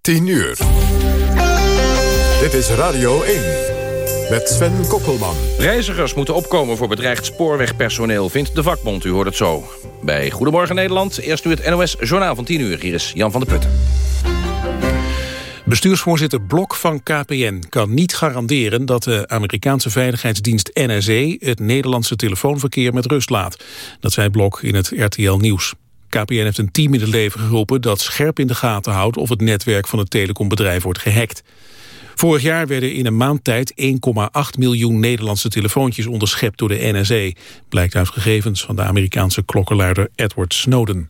10 uur. Dit is Radio 1 met Sven Kokkelman. Reizigers moeten opkomen voor bedreigd spoorwegpersoneel, vindt de vakbond. U hoort het zo. Bij Goedemorgen Nederland, eerst nu het NOS Journaal van 10 uur. Hier is Jan van der Putten. Bestuursvoorzitter Blok van KPN kan niet garanderen dat de Amerikaanse veiligheidsdienst NSE het Nederlandse telefoonverkeer met rust laat. Dat zei Blok in het RTL Nieuws. KPN heeft een team in het leven geroepen dat scherp in de gaten houdt of het netwerk van het telecombedrijf wordt gehackt. Vorig jaar werden in een maand tijd 1,8 miljoen Nederlandse telefoontjes onderschept door de NSE. Blijkt uit gegevens van de Amerikaanse klokkenluider Edward Snowden.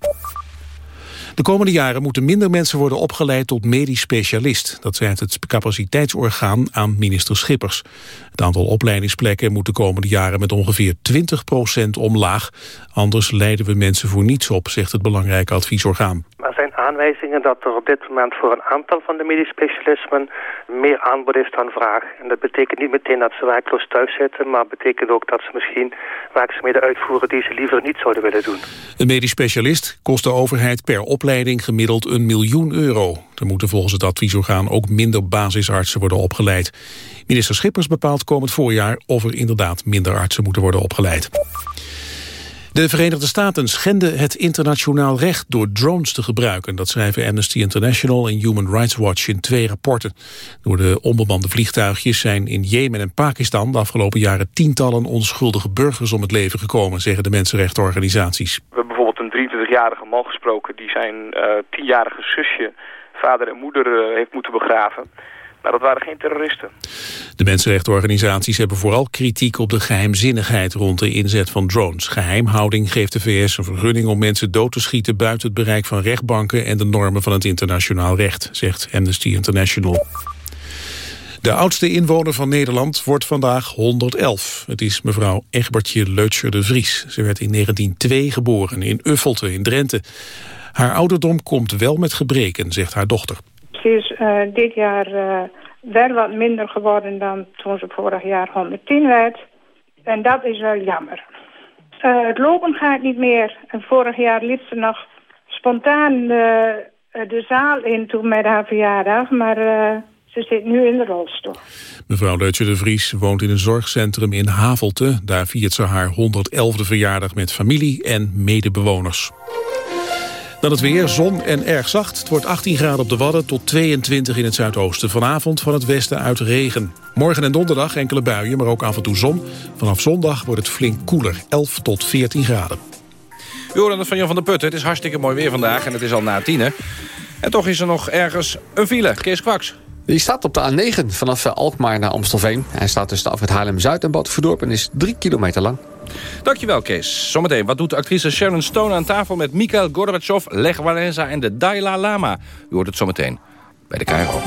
De komende jaren moeten minder mensen worden opgeleid tot medisch specialist. Dat zei het capaciteitsorgaan aan minister Schippers. Het aantal opleidingsplekken moet de komende jaren met ongeveer 20% omlaag. Anders leiden we mensen voor niets op, zegt het belangrijke adviesorgaan. Er zijn aanwijzingen dat er op dit moment voor een aantal van de medisch specialismen meer aanbod is dan vraag. En dat betekent niet meteen dat ze werkloos thuis zitten, maar betekent ook dat ze misschien werkzaamheden uitvoeren die ze liever niet zouden willen doen. Een medisch specialist kost de overheid per opleiding gemiddeld een miljoen euro. Er moeten volgens het adviesorgaan ook minder basisartsen worden opgeleid. Minister Schippers bepaalt komend voorjaar of er inderdaad minder artsen moeten worden opgeleid. De Verenigde Staten schenden het internationaal recht door drones te gebruiken. Dat schrijven Amnesty International en Human Rights Watch in twee rapporten. Door de onbemande vliegtuigjes zijn in Jemen en Pakistan de afgelopen jaren tientallen onschuldige burgers om het leven gekomen, zeggen de mensenrechtenorganisaties. We hebben bijvoorbeeld een 23-jarige man gesproken die zijn uh, tienjarige zusje, vader en moeder uh, heeft moeten begraven. Maar dat waren geen terroristen. De mensenrechtenorganisaties hebben vooral kritiek op de geheimzinnigheid rond de inzet van drones. Geheimhouding geeft de VS een vergunning om mensen dood te schieten buiten het bereik van rechtbanken en de normen van het internationaal recht, zegt Amnesty International. De oudste inwoner van Nederland wordt vandaag 111. Het is mevrouw Egbertje Leutscher de Vries. Ze werd in 1902 geboren in Uffelte in Drenthe. Haar ouderdom komt wel met gebreken, zegt haar dochter. Is uh, dit jaar uh, wel wat minder geworden dan toen ze vorig jaar 110 werd. En dat is wel jammer. Uh, het lopen gaat niet meer. En vorig jaar liep ze nog spontaan de zaal in toen met haar verjaardag. Maar ze zit nu in de rolstoel. Mevrouw Leutje de Vries woont in een zorgcentrum in Havelte. Daar viert ze haar 111e verjaardag met familie en medebewoners. Dan het weer, zon en erg zacht. Het wordt 18 graden op de Wadden tot 22 in het zuidoosten. Vanavond van het westen uit regen. Morgen en donderdag enkele buien, maar ook af en toe zon. Vanaf zondag wordt het flink koeler, 11 tot 14 graden. U hoorde het van Jan van der Putten. Het is hartstikke mooi weer vandaag en het is al na tienen. En toch is er nog ergens een file. Kees Kwaks. Die staat op de A9 vanaf Alkmaar naar Amstelveen. Hij staat tussen de afrit Haarlem-Zuid en Badverdorp en is 3 kilometer lang. Dankjewel, Kees. Zometeen, wat doet actrice Sharon Stone aan tafel... met Mikhail Gorbachev, Lech Walenza en de Dalai Lama? U hoort het zometeen bij de KRO.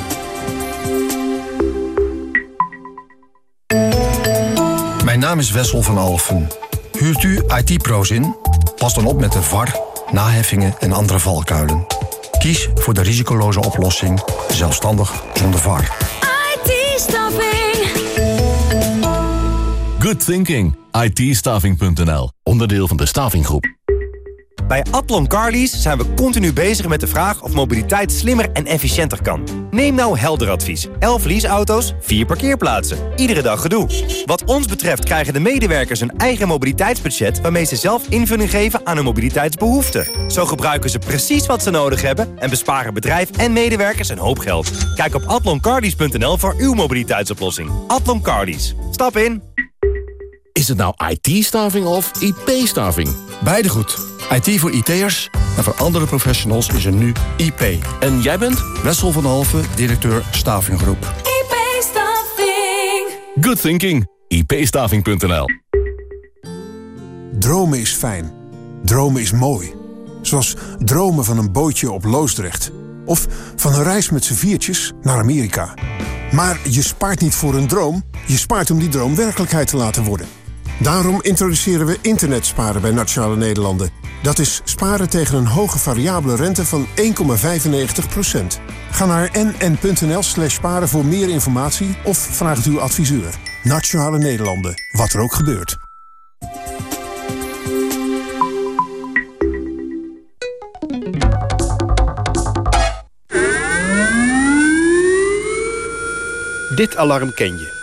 Mijn naam is Wessel van Alfen. Huurt u IT-pro's in? Pas dan op met de VAR, naheffingen en andere valkuilen. Kies voor de risicoloze oplossing, zelfstandig zonder VAR. IT-staffing. Good thinking. it Onderdeel van de Stavinggroep. Bij Atlon Carlies zijn we continu bezig met de vraag of mobiliteit slimmer en efficiënter kan. Neem nou helder advies. 11 leaseauto's, 4 parkeerplaatsen. Iedere dag gedoe. Wat ons betreft krijgen de medewerkers een eigen mobiliteitsbudget... waarmee ze zelf invulling geven aan hun mobiliteitsbehoeften. Zo gebruiken ze precies wat ze nodig hebben... en besparen bedrijf en medewerkers een hoop geld. Kijk op atloncarlies.nl voor uw mobiliteitsoplossing. Atlon Carlies. Stap in. Is het nou IT-staving of IP-staving? Beide goed. IT voor IT'ers en voor andere professionals is er nu IP. En jij bent? Wessel van Halve, directeur Stavinggroep. IP-staving. Good thinking. ipstaving.nl Dromen is fijn. Dromen is mooi. Zoals dromen van een bootje op Loosdrecht. Of van een reis met z'n viertjes naar Amerika. Maar je spaart niet voor een droom. Je spaart om die droom werkelijkheid te laten worden. Daarom introduceren we internetsparen bij Nationale Nederlanden. Dat is sparen tegen een hoge variabele rente van 1,95%. Ga naar nn.nl slash sparen voor meer informatie of vraag uw adviseur. Nationale Nederlanden, wat er ook gebeurt. Dit alarm ken je.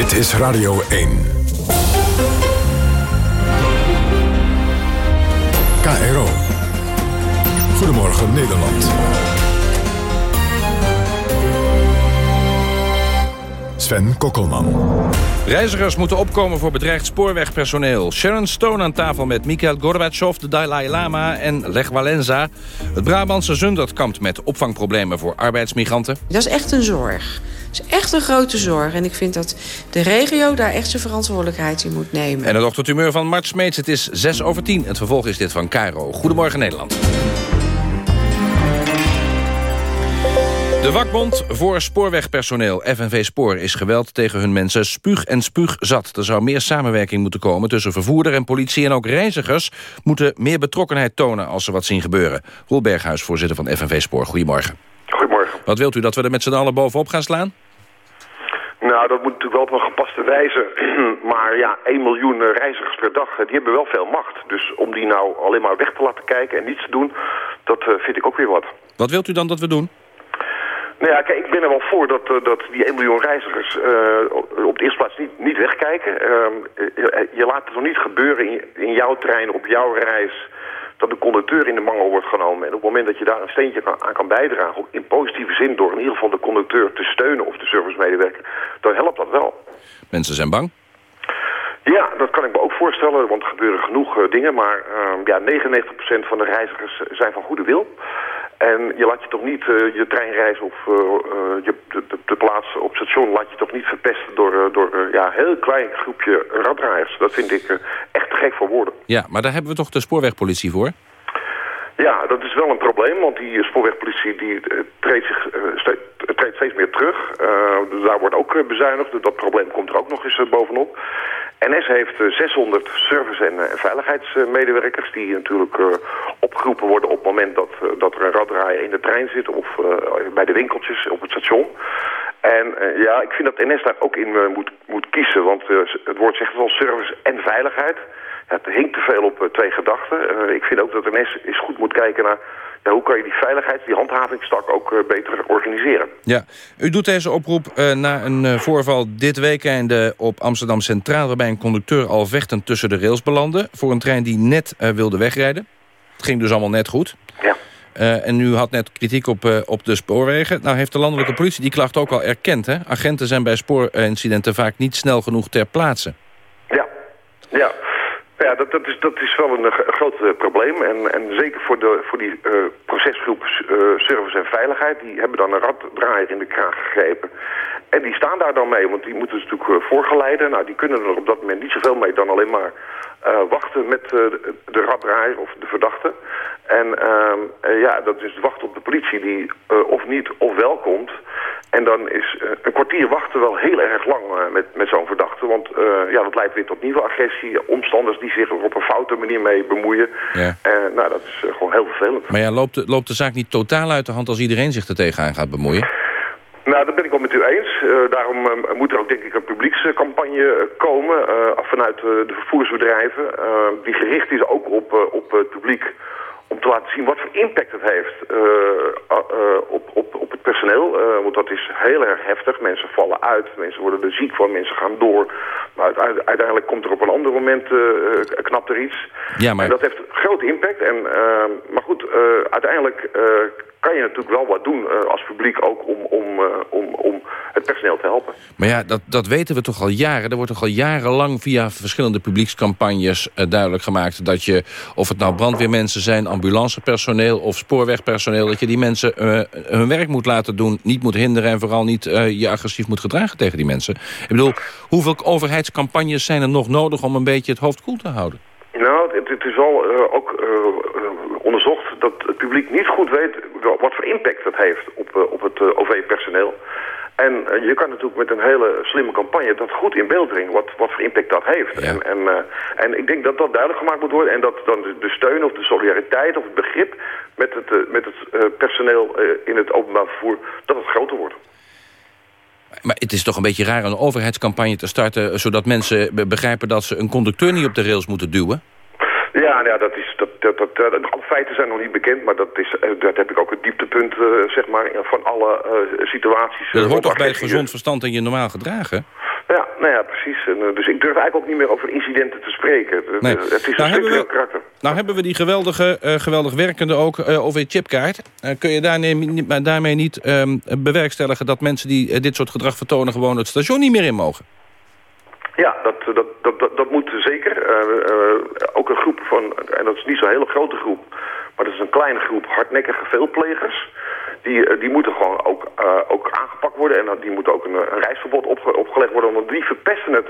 Dit is Radio 1. KRO. Goedemorgen Nederland. Sven Kokkelman. Reizigers moeten opkomen voor bedreigd spoorwegpersoneel. Sharon Stone aan tafel met Mikhail Gorbachev, de Dalai Lama en Lech Walenza. Het Brabantse Zundert kampt met opvangproblemen voor arbeidsmigranten. Dat is echt een zorg. Is echt een grote zorg. En ik vind dat de regio daar echt zijn verantwoordelijkheid in moet nemen. En het ochtendhumeur van Mart Smeets. Het is 6 over 10. Het vervolg is dit van Cairo. Goedemorgen Nederland. De vakbond voor spoorwegpersoneel, FNV Spoor, is geweld tegen hun mensen spuug en spuug zat. Er zou meer samenwerking moeten komen tussen vervoerder en politie... en ook reizigers moeten meer betrokkenheid tonen als ze wat zien gebeuren. Roel Berghuis, voorzitter van FNV Spoor, goedemorgen. Wat wilt u, dat we er met z'n allen bovenop gaan slaan? Nou, dat moet natuurlijk wel op een gepaste wijze. maar ja, 1 miljoen eh, reizigers per dag, eh, die hebben wel veel macht. Dus om die nou alleen maar weg te laten kijken en niets te doen... dat eh, vind ik ook weer wat. Wat wilt u dan dat we doen? Nou ja, kijk, ik ben er wel voor dat, dat die 1 miljoen reizigers uh, op de eerste plaats niet, niet wegkijken. Uh, je, je, laat het nog niet gebeuren in, in, jouw trein, op jouw reis, dat de conducteur in de mangel wordt genomen. En op het moment dat je daar een steentje kan, aan kan bijdragen, in positieve zin, door in ieder geval de conducteur te steunen of de servicemedewerker, dan helpt dat wel. Mensen zijn bang? Ja, dat kan ik me ook voorstellen, want er gebeuren genoeg uh, dingen. Maar uh, ja, 99% van de reizigers zijn van goede wil. En je laat je toch niet uh, je treinreis of je, de, de, de, plaats op station laat je toch niet verpesten door, door ja, een heel klein groepje raddraaiers. Dat vind ik echt gek voor woorden. Ja, maar daar hebben we toch de spoorwegpolitie voor? Ja, dat is wel een probleem, want die spoorwegpolitie die, treedt, zich, treedt steeds meer terug. daar wordt ook bezuinigd, dat probleem komt er ook nog eens bovenop. NS heeft 600 service- en veiligheidsmedewerkers die natuurlijk uh, opgeroepen worden op het moment dat, dat er een raddraaier in de trein zit of bij de winkeltjes op het station. En ja, ik vind dat NS daar ook in moet, moet kiezen, want het woord zegt wel service en veiligheid. Het hinkt te veel op twee gedachten. ik vind ook dat NS eens goed moet kijken naar ja, hoe kan je die veiligheids, die handhavingstak ook uh, beter organiseren. Ja, u doet deze oproep uh, na een voorval dit weekend op Amsterdam Centraal... waarbij een conducteur al vechtend tussen de rails belandde... voor een trein die net wilde wegrijden. Het ging dus allemaal net goed. Ja. en u had net kritiek op, op de spoorwegen. Nou heeft de landelijke politie die klacht ook al erkend. Hè? Agenten zijn bij spoorincidenten vaak niet snel genoeg ter plaatse. Ja, ja. Ja, dat, dat, is, dat is wel een, een groot uh, probleem. En, en zeker voor, de, voor die uh, procesgroep service en veiligheid... die hebben dan een raddraaier in de kraag gegrepen. En die staan daar dan mee, want die moeten dus natuurlijk voorgeleiden. Nou, die kunnen er op dat moment niet zoveel mee dan alleen maar wachten met de raddraaier of de verdachte. En ja, dat is wachten op de politie die of niet of wel komt... En dan is uh, een kwartier wachten wel heel erg lang met, met zo'n verdachte. Want uh, ja, dat leidt weer tot nieuwe agressie. Omstanders die zich er op een foute manier mee bemoeien. Ja. nou, dat is gewoon heel vervelend. Maar ja, loopt de, loopt de zaak niet totaal uit de hand als iedereen zich er tegenaan gaat bemoeien? Nou, dat ben ik wel met u eens. daarom moet er ook denk ik een publiekscampagne komen vanuit de vervoersbedrijven. die gericht is ook op, op het publiek om te laten zien wat voor impact het heeft uh, uh, op, op, op het personeel. Want dat is heel erg heftig. Mensen vallen uit, mensen worden er ziek van, mensen gaan door. Maar uiteindelijk komt er op een ander moment knapt er iets. Ja, maar... En dat heeft grote impact. En, maar goed, uiteindelijk kan je natuurlijk wel wat doen als publiek ook om, om, om, om het personeel te helpen. Maar ja, dat, dat weten we toch al jaren. Er wordt toch al jarenlang via verschillende publiekscampagnes duidelijk gemaakt... dat je, of het nou brandweermensen zijn ambulancepersoneel of spoorwegpersoneel... dat je die mensen uh, hun werk moet laten doen, niet moet hinderen... en vooral niet uh, je agressief moet gedragen tegen die mensen. Ik bedoel, hoeveel overheidscampagnes zijn er nog nodig... om een beetje het hoofd koel te houden? Nou, het, het is wel ook onderzocht dat het publiek niet goed weet... wat voor impact dat heeft op, op het OV-personeel. En eh, je kan natuurlijk met een hele slimme campagne dat goed in beeld brengen, wat, wat voor impact dat heeft. En, en, eh, en ik denk dat dat duidelijk gemaakt moet worden en dat dan de, de steun of de solidariteit of het begrip met het, eh, met het personeel in het openbaar vervoer, dat het groter wordt. Maar het is toch een beetje raar een overheidscampagne te starten... zodat mensen be- begrijpen dat ze een conducteur niet op de rails moeten duwen? Ja, nou ja, dat is, dat, dat, dat, alle feiten zijn nog niet bekend, maar dat, is, eh, dat heb ik ook het dieptepunt eh, zeg maar, van alle eh, situaties. Dat hoort toch bij het gezond verstand en je normaal gedragen? Ja, nou ja, precies. En, dus ik durf eigenlijk ook niet meer over incidenten te spreken. Het- Nee. Het is een Nou, structureel we- karakter. Nou hebben we die geweldige, geweldig werkende ook OV-chipkaart. Kun je daarmee, niet- maar daarmee niet ehm, bewerkstelligen dat mensen die dit soort gedrag vertonen... gewoon het station niet meer in mogen? Ja, dat, dat, dat, dat, dat moet zeker. Eh, eh, ook een groep van, en dat is niet zo'n hele grote groep, maar dat is een kleine groep hardnekkige veelplegers. Die, eh, die moeten gewoon ook, ook aangepakt worden en die moeten ook een, een reisverbod opge- opgelegd worden. Want die verpesten het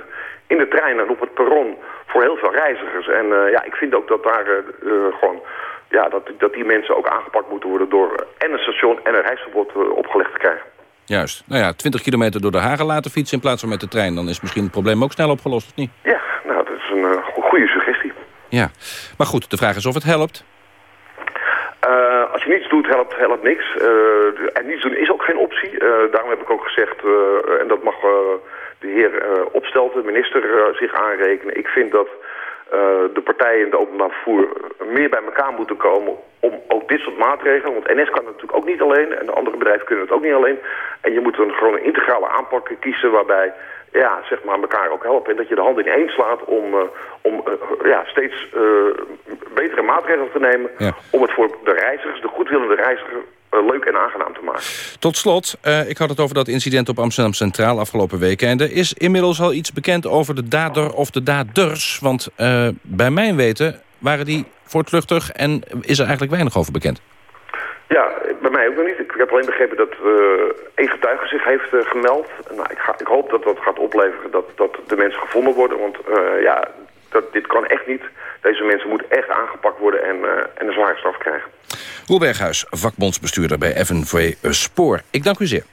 in de trein en op het perron voor heel veel reizigers. En ja, ik vind ook dat daar gewoon, ja, dat, dat die mensen ook aangepakt moeten worden door en een station en een reisverbod opgelegd te krijgen. Juist. Nou ja, 20 kilometer door de Hagen laten fietsen in plaats van met de trein. Dan is misschien het probleem ook snel opgelost, of niet? Ja, is een eh, go- goede suggestie. Ja. Maar goed, de vraag is of het helpt. Eh, als je niets doet, helpt, helpt niks. Eh, en niets doen is ook geen optie. Daarom heb ik ook gezegd, en dat mag de heer Opstelten, de minister, zich aanrekenen. Ik vind dat de partijen in het openbaar vervoer meer bij elkaar moeten komen om ook dit soort maatregelen. Want NS kan het natuurlijk ook niet alleen en de andere bedrijven kunnen het ook niet alleen. En je moet een gewoon een integrale aanpak kiezen waarbij ja, zeg maar, elkaar ook helpen. En dat je de handen in één slaat om, uh, om uh, ja, steeds uh, betere maatregelen te nemen... Ja. om het voor de reizigers, de goedwillende reiziger, leuk en aangenaam te maken. Tot slot, ik had het over dat incident op Amsterdam Centraal afgelopen week. En er is inmiddels al iets bekend over de dader of de daders. Want bij mijn weten waren die voortvluchtig en is er eigenlijk weinig over bekend. Ja, bij mij ook nog niet. Ik heb alleen begrepen dat uh, één getuige zich heeft uh, gemeld. Nou, ik, ga, ik, hoop dat dat gaat opleveren dat, dat de mensen gevonden worden. Want uh, ja, dat, dit kan echt niet. Deze mensen moeten echt aangepakt worden en, en een zware straf krijgen. Roel Berghuis, vakbondsbestuurder bij FNV Spoor. Ik dank u zeer.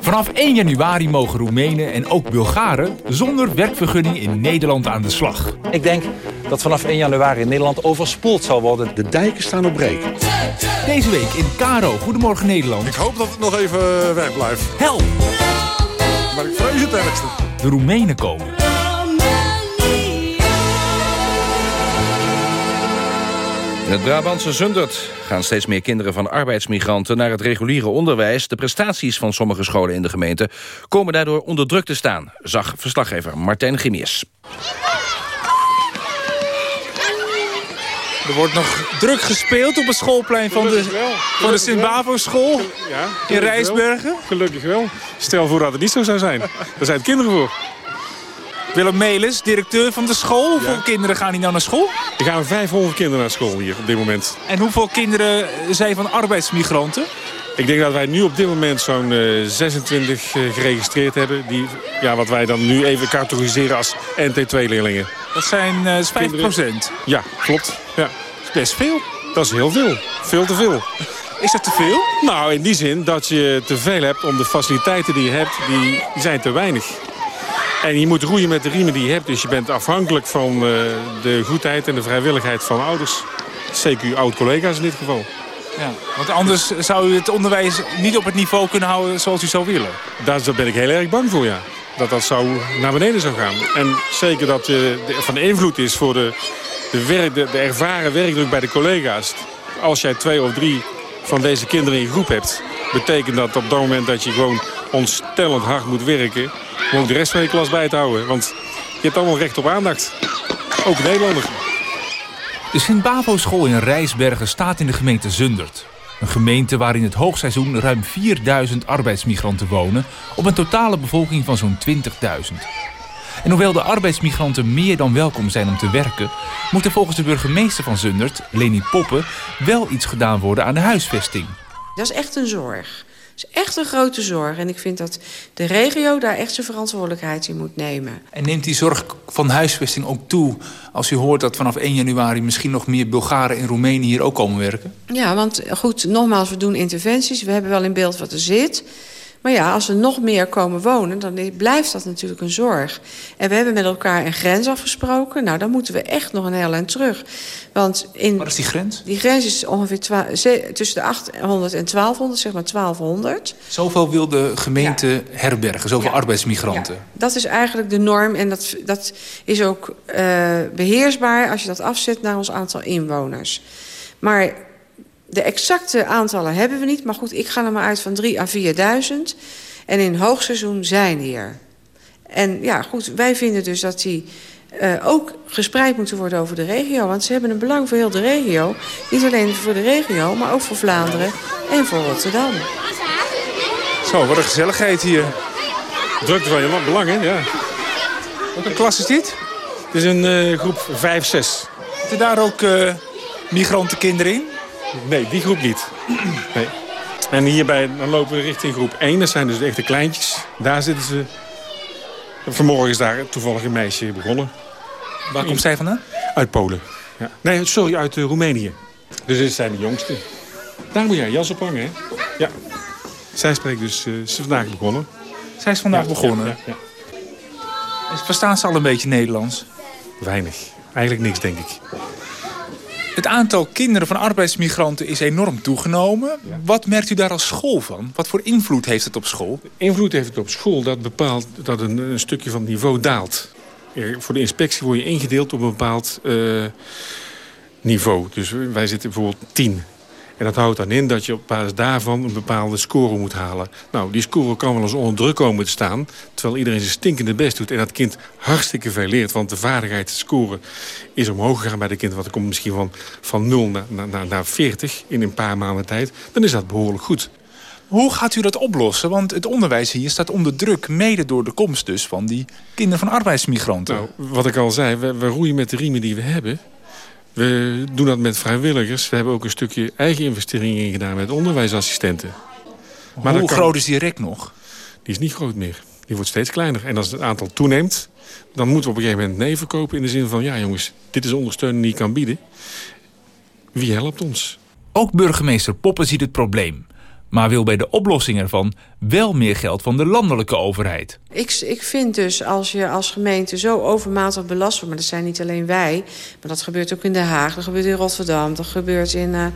Vanaf 1 januari mogen Roemenen en ook Bulgaren zonder werkvergunning in Nederland aan de slag. Ik denk dat vanaf 1 januari in Nederland overspoeld zal worden. De dijken staan op breken. Deze week in Caro, Goedemorgen Nederland. Ik hoop dat het nog even weg blijft. Help! Maar ik vrees het ergste. De Roemenen komen. Het Brabantse Zundert gaan steeds meer kinderen van arbeidsmigranten naar het reguliere onderwijs. De prestaties van sommige scholen in de gemeente komen daardoor onder druk te staan, zag verslaggever Martijn Gimiers. Er wordt nog druk gespeeld op het schoolplein van de, van de Sint-Bavo-school in Rijsbergen. Gelukkig wel. Stel voor dat het niet zo zou zijn. Daar zijn het kinderen voor. Willem Melis, directeur van de school. Hoeveel ja. kinderen gaan hier nou naar school? Er gaan 500 kinderen naar school hier op dit moment. En hoeveel kinderen zijn van arbeidsmigranten? Ik denk dat wij nu op dit moment zo'n uh, 26 uh, geregistreerd hebben. Die, ja, wat wij dan nu even categoriseren als NT2-leerlingen. Dat zijn uh, 5 procent? Ja, klopt. Ja. Dat is best veel. Dat is heel veel. Veel te veel. Is dat te veel? Nou, in die zin dat je te veel hebt om de faciliteiten die je hebt, die, die zijn te weinig. En je moet roeien met de riemen die je hebt. Dus je bent afhankelijk van uh, de goedheid en de vrijwilligheid van ouders. CQ oud-collega's in dit geval. Ja, want anders zou u het onderwijs niet op het niveau kunnen houden zoals u zou willen. Daar, ben ik heel erg bang voor, ja. Dat dat zou naar beneden zou gaan. En zeker dat uh, de, van invloed is voor de, de, werk, de, de ervaren werkdruk bij de collega's. Als jij twee of drie van deze kinderen in je groep hebt... betekent dat op dat moment dat je gewoon ontstellend hard moet werken... om ook de rest van je klas bij te houden. Want je hebt allemaal recht op aandacht. Ook Nederlanders. De Sint-Bavo-school in Rijsbergen staat in de gemeente Zundert. Een gemeente waar in het hoogseizoen ruim 4000 arbeidsmigranten wonen... op een totale bevolking van zo'n 20.000. En hoewel de arbeidsmigranten meer dan welkom zijn om te werken... moet er volgens de burgemeester van Zundert, Leni Poppen... wel iets gedaan worden aan de huisvesting. Dat is echt een zorg. Is echt een grote zorg. En ik vind dat de regio daar echt zijn verantwoordelijkheid in moet nemen. En neemt die zorg van huisvesting ook toe... als u hoort dat vanaf 1 januari misschien nog meer Bulgaren en Roemenen hier ook komen werken? Ja, want goed, nogmaals, we doen interventies. We hebben wel in beeld wat er zit. Maar ja, als er nog meer komen wonen, dan blijft dat natuurlijk een zorg. En we hebben met elkaar een grens afgesproken. Nou, dan moeten we echt nog een heel eind terug. Want in, Wat is die grens? Die grens is ongeveer tussen de 800 en 1200, zeg maar 1200. Zoveel wil de gemeente herbergen, zoveel arbeidsmigranten. Ja, dat is eigenlijk de norm en dat, dat is ook uh, beheersbaar... als je dat afzet naar ons aantal inwoners. Maar de exacte aantallen hebben we niet. Maar goed, ik ga er maar uit van 3 à 4.000. En in hoogseizoen zijn hier. En ja, goed, wij vinden dus dat die uh, ook gespreid moeten worden over de regio. Want ze hebben een belang voor heel de regio. Niet alleen voor de regio, maar ook voor Vlaanderen en voor Rotterdam. Zo, wat een gezelligheid hier. Drukte van je belang, hè? Ja. Welke klas is dit? Het is een uh, groep 5, 6. Zitten daar ook uh, migrantenkinderen in? Nee, die groep niet. Nee. En hierbij dan lopen we richting groep 1. Dat zijn dus de echte kleintjes. Daar zitten ze. Vanmorgen is daar toevallig een meisje begonnen. Waar komt zij vandaan? Uit Polen. Ja. Nee, sorry, uit uh, Roemenië. Dus dit zijn de jongsten. Daar moet jij jas op hangen, hè? Ja. Zij spreekt dus, uh, ze is vandaag begonnen. Zij is vandaag ja, begonnen? Ja, ja, ja. Verstaan ze al een beetje Nederlands? Weinig. Eigenlijk niks, denk ik. Het aantal kinderen van arbeidsmigranten is enorm toegenomen. Wat merkt u daar als school van? Wat voor invloed heeft het op school? Invloed heeft het op school dat bepaalt dat een, een stukje van het niveau daalt. Voor de inspectie word je ingedeeld op een bepaald uh, niveau. Dus wij zitten bijvoorbeeld 10. En dat houdt dan in dat je op basis daarvan een bepaalde score moet halen. Nou, die score kan wel eens onder druk komen te staan... terwijl iedereen zijn stinkende best doet. En dat kind hartstikke veel leert. Want de vaardigheid te scoren is omhoog gegaan bij de kind. Want het komt misschien van, van 0 naar, naar, naar 40 in een paar maanden tijd. Dan is dat behoorlijk goed. Hoe gaat u dat oplossen? Want het onderwijs hier staat onder druk... mede door de komst dus van die kinderen van arbeidsmigranten. Nou, wat ik al zei, we, we roeien met de riemen die we hebben... We doen dat met vrijwilligers. We hebben ook een stukje eigen investeringen gedaan met onderwijsassistenten. Maar Hoe kan... groot is die rek nog? Die is niet groot meer. Die wordt steeds kleiner. En als het aantal toeneemt, dan moeten we op een gegeven moment nee verkopen... in de zin van, ja jongens, dit is ondersteuning die ik kan bieden. Wie helpt ons? Ook burgemeester Poppen ziet het probleem maar wil bij de oplossing ervan wel meer geld van de landelijke overheid. Ik, ik vind dus als je als gemeente zo overmatig belast wordt... maar dat zijn niet alleen wij, maar dat gebeurt ook in Den Haag... dat gebeurt in Rotterdam, dat gebeurt in, uh,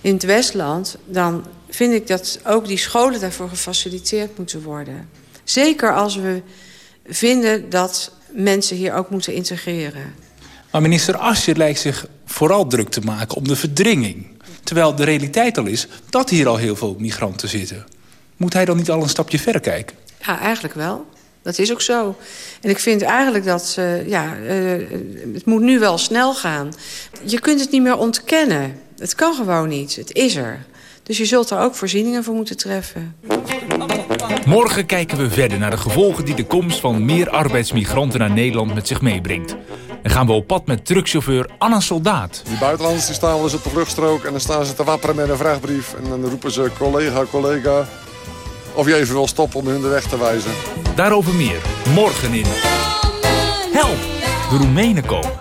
in het Westland... dan vind ik dat ook die scholen daarvoor gefaciliteerd moeten worden. Zeker als we vinden dat mensen hier ook moeten integreren. Maar minister Asje lijkt zich vooral druk te maken om de verdringing. Terwijl de realiteit al is dat hier al heel veel migranten zitten. Moet hij dan niet al een stapje verder kijken? Ja, eigenlijk wel. Dat is ook zo. En ik vind eigenlijk dat uh, ja, uh, het moet nu wel snel gaan. Je kunt het niet meer ontkennen. Het kan gewoon niet. Het is er. Dus je zult er ook voorzieningen voor moeten treffen. Morgen kijken we verder naar de gevolgen die de komst van meer arbeidsmigranten naar Nederland met zich meebrengt. En gaan we op pad met truckchauffeur Anna Soldaat. Die buitenlanders die staan wel eens op de vluchtstrook... en dan staan ze te wapperen met een vrachtbrief. En dan roepen ze collega, collega... of je even wil stoppen om hun de weg te wijzen. Daarover meer, morgen in... Help, de Roemenen komen.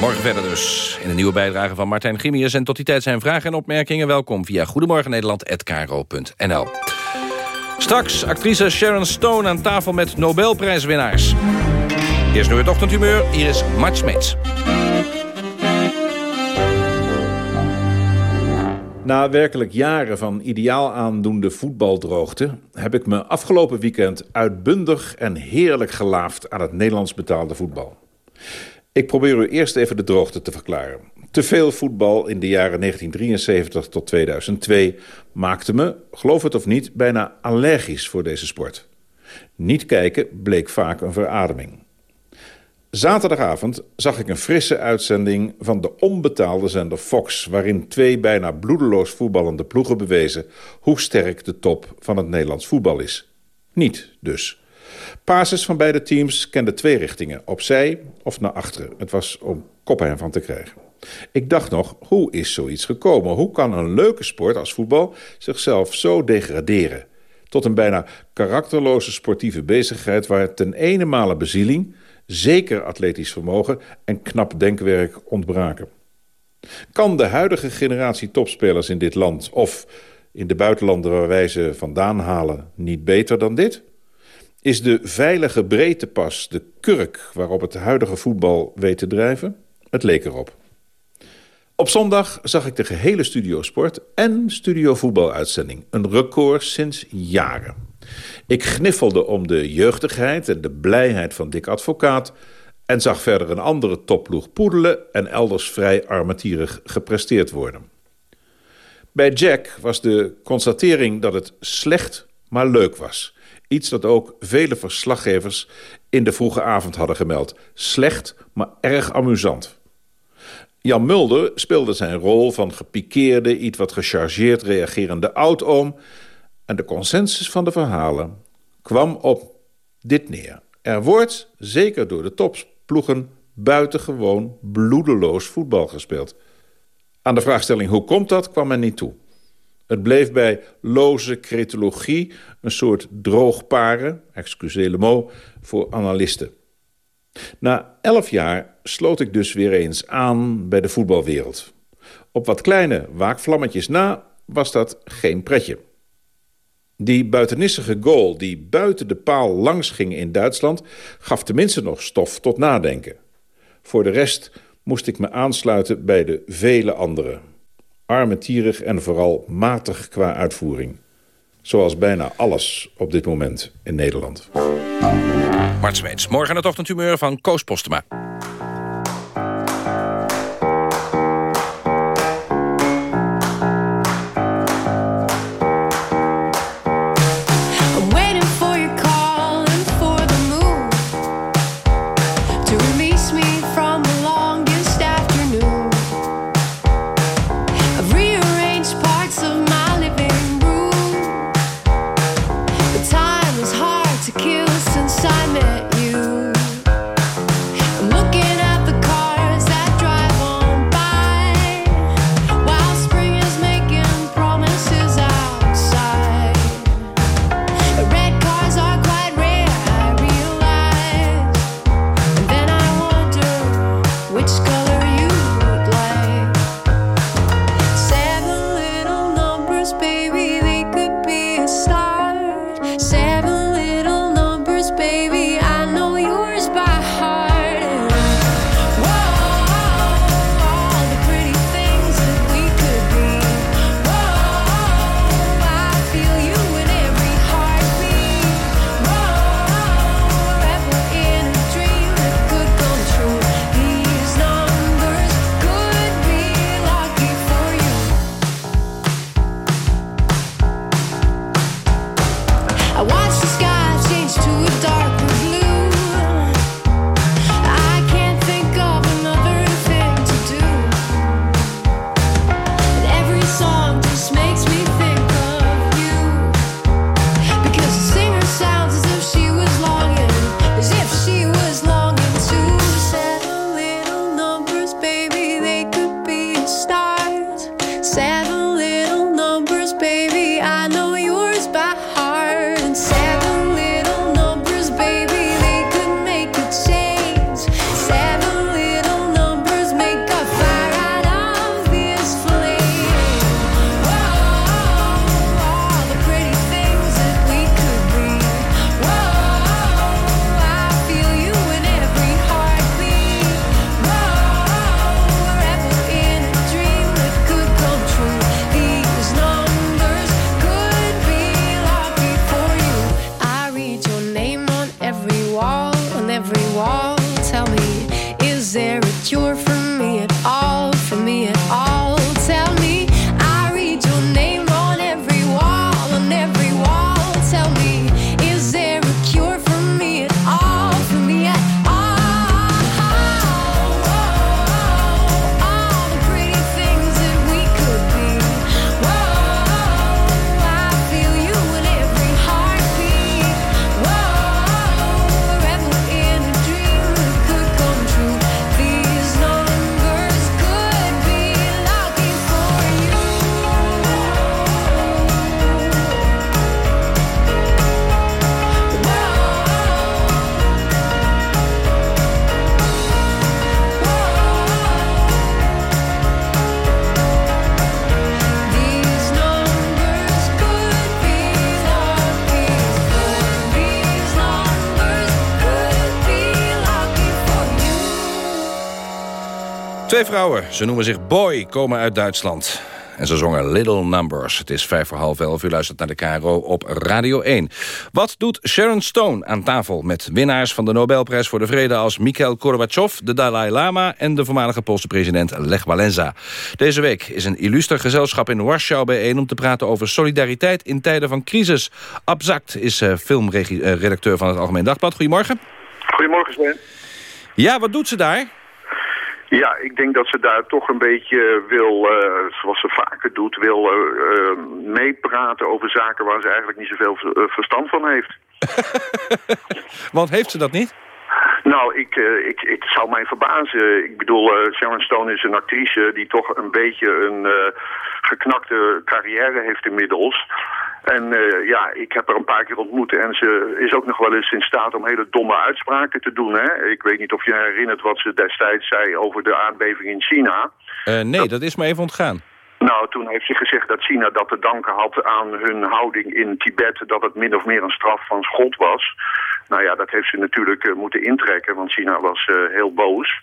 Morgen verder dus in een nieuwe bijdrage van Martijn Grimius. En tot die tijd zijn vragen en opmerkingen welkom via Goedemorgen Nederland@kro.nl. Straks actrice Sharon Stone aan tafel met Nobelprijswinnaars. Eerst nu het ochtendhumeur, hier is Mart Smeets. Na werkelijk jaren van ideaal aandoende voetbaldroogte... heb ik me afgelopen weekend uitbundig en heerlijk gelaafd... aan het Nederlands betaalde voetbal. Ik probeer u eerst even de droogte te verklaren. Te veel voetbal in de jaren 1973 tot 2002 maakte me, geloof het of niet, bijna allergisch voor deze sport. Niet kijken bleek vaak een verademing. Zaterdagavond zag ik een frisse uitzending van de onbetaalde zender Fox... waarin twee bijna bloedeloos voetballende ploegen bewezen... hoe sterk de top van het Nederlands voetbal is. Niet dus. Pases van beide teams kenden twee richtingen, opzij of naar achteren. Het was om koppen van te krijgen. Ik dacht nog, hoe is zoiets gekomen? Hoe kan een leuke sport als voetbal zichzelf zo degraderen? Tot een bijna karakterloze sportieve bezigheid... waar ten ene bezieling, zeker atletisch vermogen... en knap denkwerk ontbraken. Kan de huidige generatie topspelers in dit land... of in de buitenlanden waar wij ze vandaan halen niet beter dan dit? Is de veilige breedtepas de kurk waarop het huidige voetbal weet te drijven? Het leek erop. Op zondag zag ik de gehele Studio Sport en Studio Voetbaluitzending. Een record sinds jaren. Ik gniffelde om de jeugdigheid en de blijheid van Dick Advocaat... en zag verder een andere topploeg poedelen... en elders vrij armetierig gepresteerd worden. Bij Jack was de constatering dat het slecht, maar leuk was. Iets dat ook vele verslaggevers in de vroege avond hadden gemeld. Slecht, maar erg amusant. Jan Mulder speelde zijn rol van gepikeerde, iets wat gechargeerd reagerende oudoom... en de consensus van de verhalen kwam op dit neer. Er wordt, zeker door de topsploegen, buitengewoon bloedeloos voetbal gespeeld. Aan de vraagstelling hoe komt dat, kwam men niet toe. Het bleef bij loze cretologie, een soort droogparen, excusez le mot, voor analisten. Na elf jaar sloot ik dus weer eens aan bij de voetbalwereld. Op wat kleine waakvlammetjes na was dat geen pretje. Die buitenissige goal die buiten de paal langs ging in Duitsland... gaf tenminste nog stof tot nadenken. Voor de rest moest ik me aansluiten bij de vele anderen. Armetierig en vooral matig qua uitvoering. Zoals bijna alles op dit moment in Nederland. Mart Smeets, morgen het ochtendhumeur van Koos Postema. Twee vrouwen, ze noemen zich Boy, komen uit Duitsland. En ze zongen Little Numbers. Het is vijf voor half elf. U luistert naar de KRO op Radio 1. Wat doet Sharon Stone aan tafel met winnaars van de Nobelprijs voor de Vrede... als Mikhail Gorbachev, de Dalai Lama en de voormalige Poolse president Lech Walenza. Deze week is een illuster gezelschap in Warschau bijeen... om te praten over solidariteit in tijden van crisis. Abzakt is uh, filmredacteur van het Algemeen Dagblad. Goedemorgen. Goedemorgen, Sven. Ja, wat doet ze daar? Ja, ik denk dat ze daar toch een beetje wil, uh, zoals ze vaker doet, wil uh, uh, meepraten over zaken waar ze eigenlijk niet zoveel verstand van heeft. Want heeft ze dat niet? Nou, ik, ik, ik zou mij verbazen. Ik bedoel, Sharon Stone is een actrice die toch een beetje een geknakte carrière heeft inmiddels. En uh, ja, ik heb haar een paar keer ontmoet en ze is ook nog wel eens in staat om hele domme uitspraken te doen. Hè? Ik weet niet of je herinnert wat ze destijds zei over de aardbeving in China. Uh, nee, dat... dat is me even ontgaan. Nou, toen heeft ze gezegd dat China dat te danken had aan hun houding in Tibet... dat het min of meer een straf van God was. Nou ja, dat heeft ze natuurlijk uh, moeten intrekken, want China was uh, heel boos.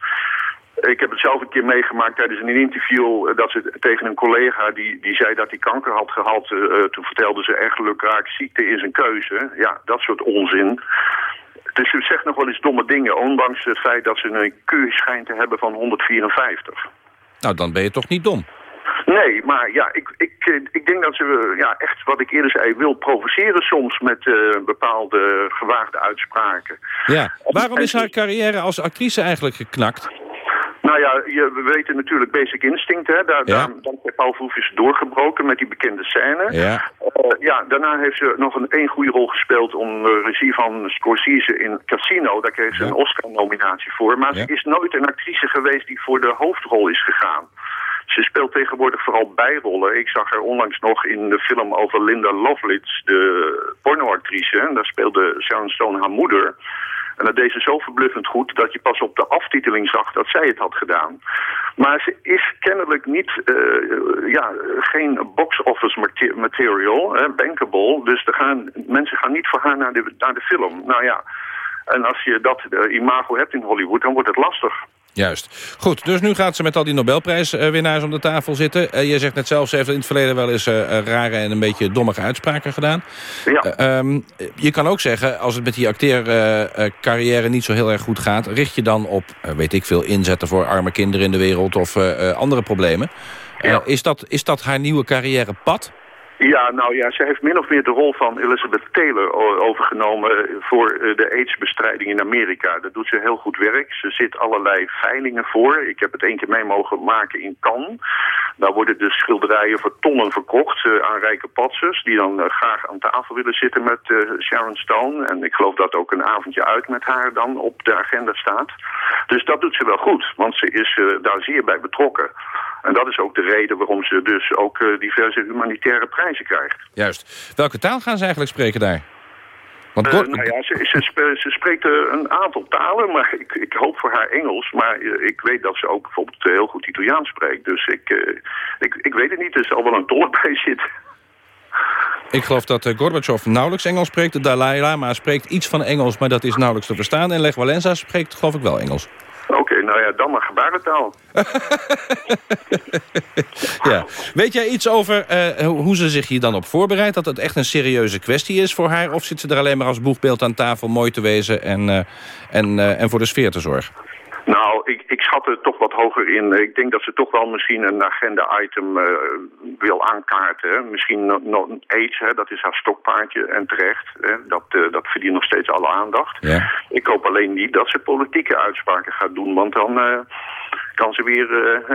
Ik heb het zelf een keer meegemaakt tijdens een interview... dat ze tegen een collega die, die zei dat hij kanker had gehad... Uh, toen vertelde ze echt lukraak, ziekte is een keuze. Ja, dat soort onzin. Dus ze zegt nog wel eens domme dingen... ondanks het feit dat ze een Q schijnt te hebben van 154. Nou, dan ben je toch niet dom? Nee, maar ja, ik, ik, ik denk dat ze ja, echt, wat ik eerder zei, wil provoceren soms met uh, bepaalde gewaagde uitspraken. Ja, waarom is haar carrière als actrice eigenlijk geknakt? Nou ja, je, we weten natuurlijk Basic Instinct. Hè? Daar, ja. daar, dan Paul Verhoef is doorgebroken met die bekende scène. Ja. Uh, ja, daarna heeft ze nog een één goede rol gespeeld om de regie van Scorsese in Casino. Daar kreeg ze ja. een Oscar-nominatie voor. Maar ze is nooit een actrice geweest die voor de hoofdrol is gegaan. Ze speelt tegenwoordig vooral bijrollen. Ik zag haar onlangs nog in de film over Linda Lovelace, de pornoactrice. En daar speelde Sharon Stone haar moeder. En dat deed ze zo verbluffend goed dat je pas op de aftiteling zag dat zij het had gedaan. Maar ze is kennelijk niet, uh, ja, geen box-office material, hè, bankable. Dus er gaan, mensen gaan niet voor haar naar de, naar de film. Nou ja, en als je dat uh, imago hebt in Hollywood, dan wordt het lastig. Juist. Goed, dus nu gaat ze met al die Nobelprijswinnaars om de tafel zitten. Uh, je zegt net zelf, ze heeft in het verleden wel eens uh, rare en een beetje dommige uitspraken gedaan. Ja. Um, je kan ook zeggen, als het met die acteercarrière niet zo heel erg goed gaat... richt je dan op, weet ik veel, inzetten voor arme kinderen in de wereld of andere problemen. Ja. is, dat, is dat haar nieuwe carrièrepad? Ja, nou ja, ze heeft min of meer de rol van Elizabeth Taylor overgenomen voor de aidsbestrijding in Amerika. Dat doet ze heel goed werk. Ze zit allerlei veilingen voor. Ik heb het keer mee mogen maken in Cannes. Daar worden de schilderijen voor tonnen verkocht uh, aan rijke patsers... die dan graag aan tafel willen zitten met Sharon Stone. En ik geloof dat ook een avondje uit met haar dan op de agenda staat. Dus dat doet ze wel goed, want ze is daar zeer bij betrokken. En dat is ook de reden waarom ze dus ook uh, diverse humanitaire prijzen krijgt. Juist. Welke taal gaan ze eigenlijk spreken daar? Want uh, nou ja, ze, ze, spreekt uh, een aantal talen, maar ik, ik, hoop voor haar Engels. Maar ik weet dat ze ook bijvoorbeeld heel goed Italiaans spreekt. Dus ik, ik, ik weet het niet, er zal wel een tolk bij zitten. Ik geloof dat uh, Gorbachev nauwelijks Engels spreekt. De Dalai Lama spreekt iets van Engels, maar dat is nauwelijks te verstaan. En Lech Walenza spreekt geloof ik wel Engels. Oké, nou ja, dan maar gebarentaal. ja. Weet jij iets over uh, hoe ze zich hier dan op voorbereidt? Dat het echt een serieuze kwestie is voor haar? Of zit ze er alleen maar als boegbeeld aan tafel mooi te wezen en, uh, en, uh, en voor de sfeer te zorgen? Nou, ik, ik schat er toch wat hoger in. Ik denk dat ze toch wel misschien een agenda-item uh, wil aankaarten. Hè. Misschien nog no, AIDS, hè, dat is haar stokpaardje en terecht. Hè. Dat, uh, dat verdient nog steeds alle aandacht. Ja. Ik hoop alleen niet dat ze politieke uitspraken gaat doen, want dan uh, kan ze weer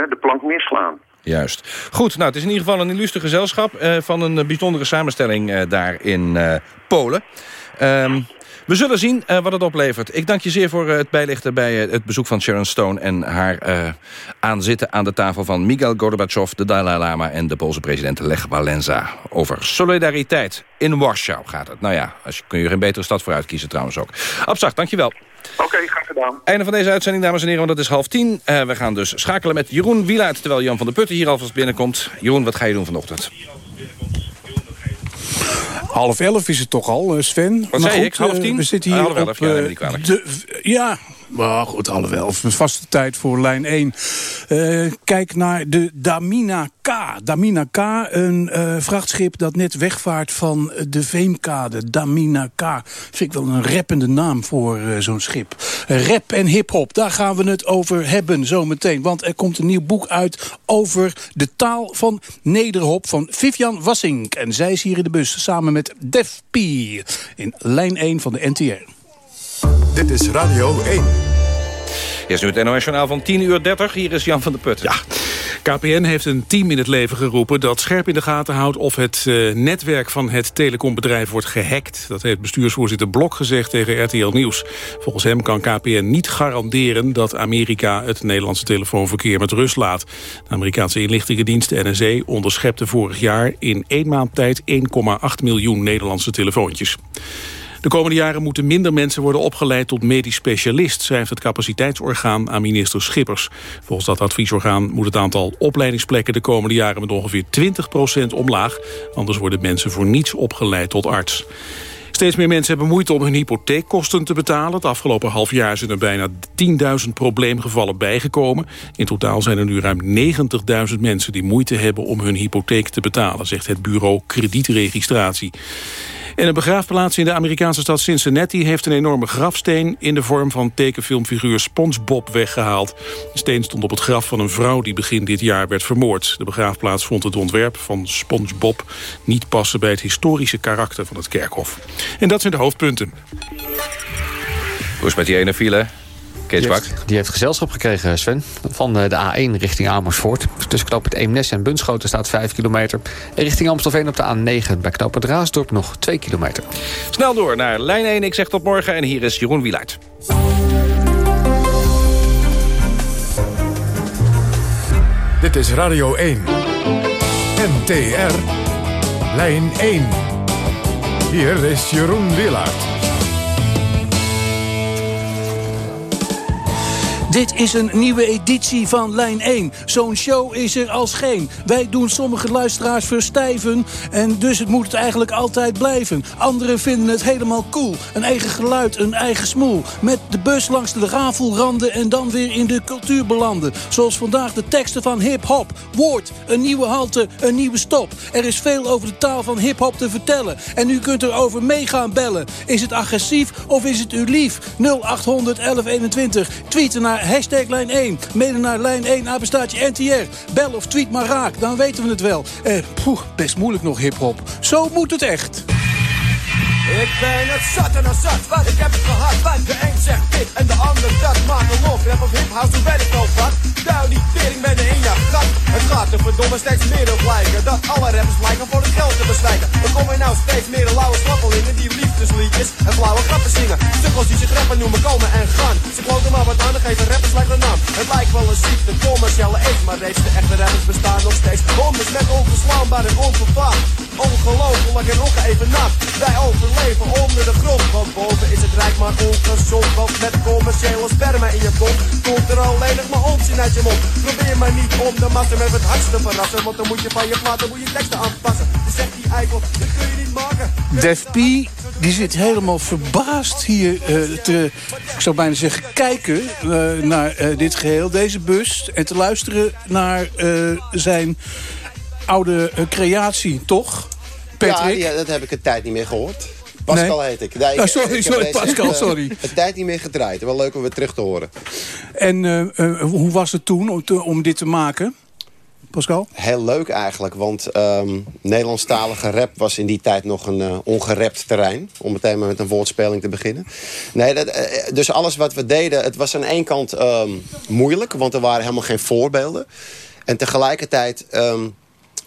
de plank misslaan. Juist. Goed, nou, het is in ieder geval een illustre gezelschap van een bijzondere samenstelling daar in Polen. Um, we zullen zien uh, wat het oplevert. Ik dank je zeer voor uh, het bijlichten bij uh, het bezoek van Sharon Stone... en haar aanzitten aan de tafel van Miguel Gorbachev, de Dalai Lama... en de Poolse president Lech Walenza. Over solidariteit in Warschau gaat het. Nou ja, als je, kun je er geen betere stad voor uitkiezen trouwens ook. Abzag, dank je wel. Oké, okay, graag gedaan. Einde van deze uitzending, dames en heren, want het is half tien. we gaan dus schakelen met Jeroen Wielaert... terwijl Jan van der Putten hier alvast binnenkomt. Jeroen, wat ga je doen vanochtend? Half elf is het toch al, Sven? Wat maar zei goed, ik? Half tien? Uh, we zitten hier half elf, op ja, niet kwalijk. de, ja, Maar goed, alhoewel. Vaste tijd voor lijn 1. Eh, kijk naar de Damina K. Damina K, een eh, vrachtschip dat net wegvaart van de Veemkade. Damina K. Vind ik wel een rappende naam voor eh, zo'n schip. Rap en hiphop, daar gaan we het over hebben zometeen. Want er komt een nieuw boek uit over de taal van Nederhop van Vivian Wassink. En zij is hier in de bus samen met Def P. In lijn 1 van de NTR. Dit is Radio 1. Eerst nu het NOS Journaal van 10 uur 30. Hier is Jan van der Putten. Ja. KPN heeft een team in het leven geroepen dat scherp in de gaten houdt of het uh, netwerk van het telecombedrijf wordt gehackt. Dat heeft bestuursvoorzitter Blok gezegd tegen RTL Nieuws. Volgens hem kan KPN niet garanderen dat Amerika het Nederlandse telefoonverkeer met rust laat. De Amerikaanse inlichtingendienst NSE onderschepte vorig jaar in één maand tijd 1,8 miljoen Nederlandse telefoontjes. De komende jaren moeten minder mensen worden opgeleid tot medisch specialist, schrijft het capaciteitsorgaan aan minister Schippers. Volgens dat adviesorgaan moet het aantal opleidingsplekken de komende jaren met ongeveer 20% omlaag. Anders worden mensen voor niets opgeleid tot arts. Steeds meer mensen hebben moeite om hun hypotheekkosten te betalen. Het afgelopen half jaar zijn er bijna 10.000 probleemgevallen bijgekomen. In totaal zijn er nu ruim 90.000 mensen die moeite hebben om hun hypotheek te betalen, zegt het bureau kredietregistratie. En een begraafplaats in de Amerikaanse stad Cincinnati... heeft een enorme grafsteen in de vorm van tekenfilmfiguur SpongeBob weggehaald. De steen stond op het graf van een vrouw die begin dit jaar werd vermoord. De begraafplaats vond het ontwerp van SpongeBob niet passen... bij het historische karakter van het kerkhof. En dat zijn de hoofdpunten. Hoe is met die ene file? Die heeft, die heeft, gezelschap gekregen, Sven. Van eh, de A1 richting Amersfoort. Tussen knooppunt Eemnes en Bunschoten staat 5 kilometer. En richting Amstelveen op de A9 bij knooppunt Raasdorp nog 2 kilometer. Snel door naar lijn 1. Ik zeg tot morgen. En hier is Jeroen Wielaert. Dit is Radio 1. NTR. Lijn 1. Hier is Jeroen Wielaert. Dit is een nieuwe editie van Lijn 1. Zo'n show is er als geen. Wij doen sommige luisteraars verstijven en dus het moet het eigenlijk altijd blijven. Anderen vinden het helemaal cool. Een eigen geluid, een eigen smoel. Met de bus langs de rafelranden en dan weer in de cultuur belanden. Zoals vandaag de teksten van hip-hop. Woord, een nieuwe halte, een nieuwe stop. Er is veel over de taal van hip-hop te vertellen. En u kunt erover mee gaan bellen. Is het agressief of is het u lief? 0800 1121. Tweeten naar hashtag lijn 1. Mede naar lijn 1 apenstaatje NTR. Bel of tweet maar raak, dan weten we het wel. Eh, best moeilijk nog hiphop. Zo moet het echt. Ik ben het zat en dan zat, wat ik heb het gehad Want de een zegt dit en de ander dat. Maak een lof, rap of hiphouse, hoe ben ik al wat? Duil die tering de in je gat. Het gaat er verdomme steeds meer op lijken Dat alle rappers lijken voor het geld te bezwijken Er komen nou steeds meer lauwe slappelingen Die liefdesliedjes en flauwe grappen zingen. Sukkels die zich rappen noemen komen en gaan. Ze kloten maar wat aan, dan geven rappers lekker naam. Het lijkt wel een ziekte, commerciële eet Maar reeds de echte rappers bestaan nog steeds. Homies met onverslaanbaar en onvervaard Ongelooflijk en ongeëvenaard Wij overleven onder de grond Want boven is het rijk maar ongezond Want met commerciële sperma in je kont Komt er alleen nog maar onzin uit je mond Probeer maar niet om de massa met het hardste te verrassen Want dan moet je van je platen moet je teksten aanpassen Dus zegt die eikel, dat kun je niet maken Def P, die zit helemaal verbaasd hier uh, te, ik zou bijna zeggen, kijken uh, naar uh, dit geheel, deze bus. En te luisteren naar zijn oude creatie, toch? Patrick? Ja, ja, dat heb ik een tijd niet meer gehoord. Pascal Nee. heet ik. Nee, Oh, sorry, ik sorry, Pascal, echt, sorry. Een tijd niet meer gedraaid. Wel leuk om weer terug te horen. En eh, eh, hoe was het toen om, te- om dit te maken? Pascal? Heel leuk eigenlijk, want ehm Nederlandstalige rap was in die tijd nog een eh, ongerept terrein. Om meteen maar met een woordspeling te beginnen. Nee, dat, dus alles wat we deden, het was aan één kant ehm, moeilijk, want er waren helemaal geen voorbeelden. En tegelijkertijd ehm,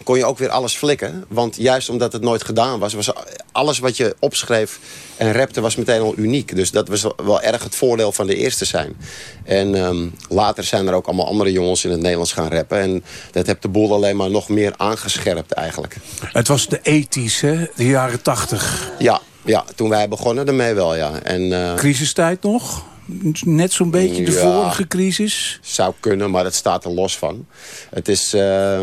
kon je ook weer alles flikken. Want juist omdat het nooit gedaan was, was alles wat je opschreef en rapte was meteen al uniek. Dus dat was wel erg het voordeel van de eerste zijn. En ehm, later zijn er ook allemaal andere jongens in het Nederlands gaan rappen. En dat heeft de boel alleen maar nog meer aangescherpt eigenlijk. Het was de ethisch, hè? De jaren tachtig. Ja, ja, toen wij begonnen ermee wel, ja. En, eh, Crisistijd nog? Net zo'n beetje de Ja. vorige crisis? Zou kunnen, maar dat staat er los van. Het is eh,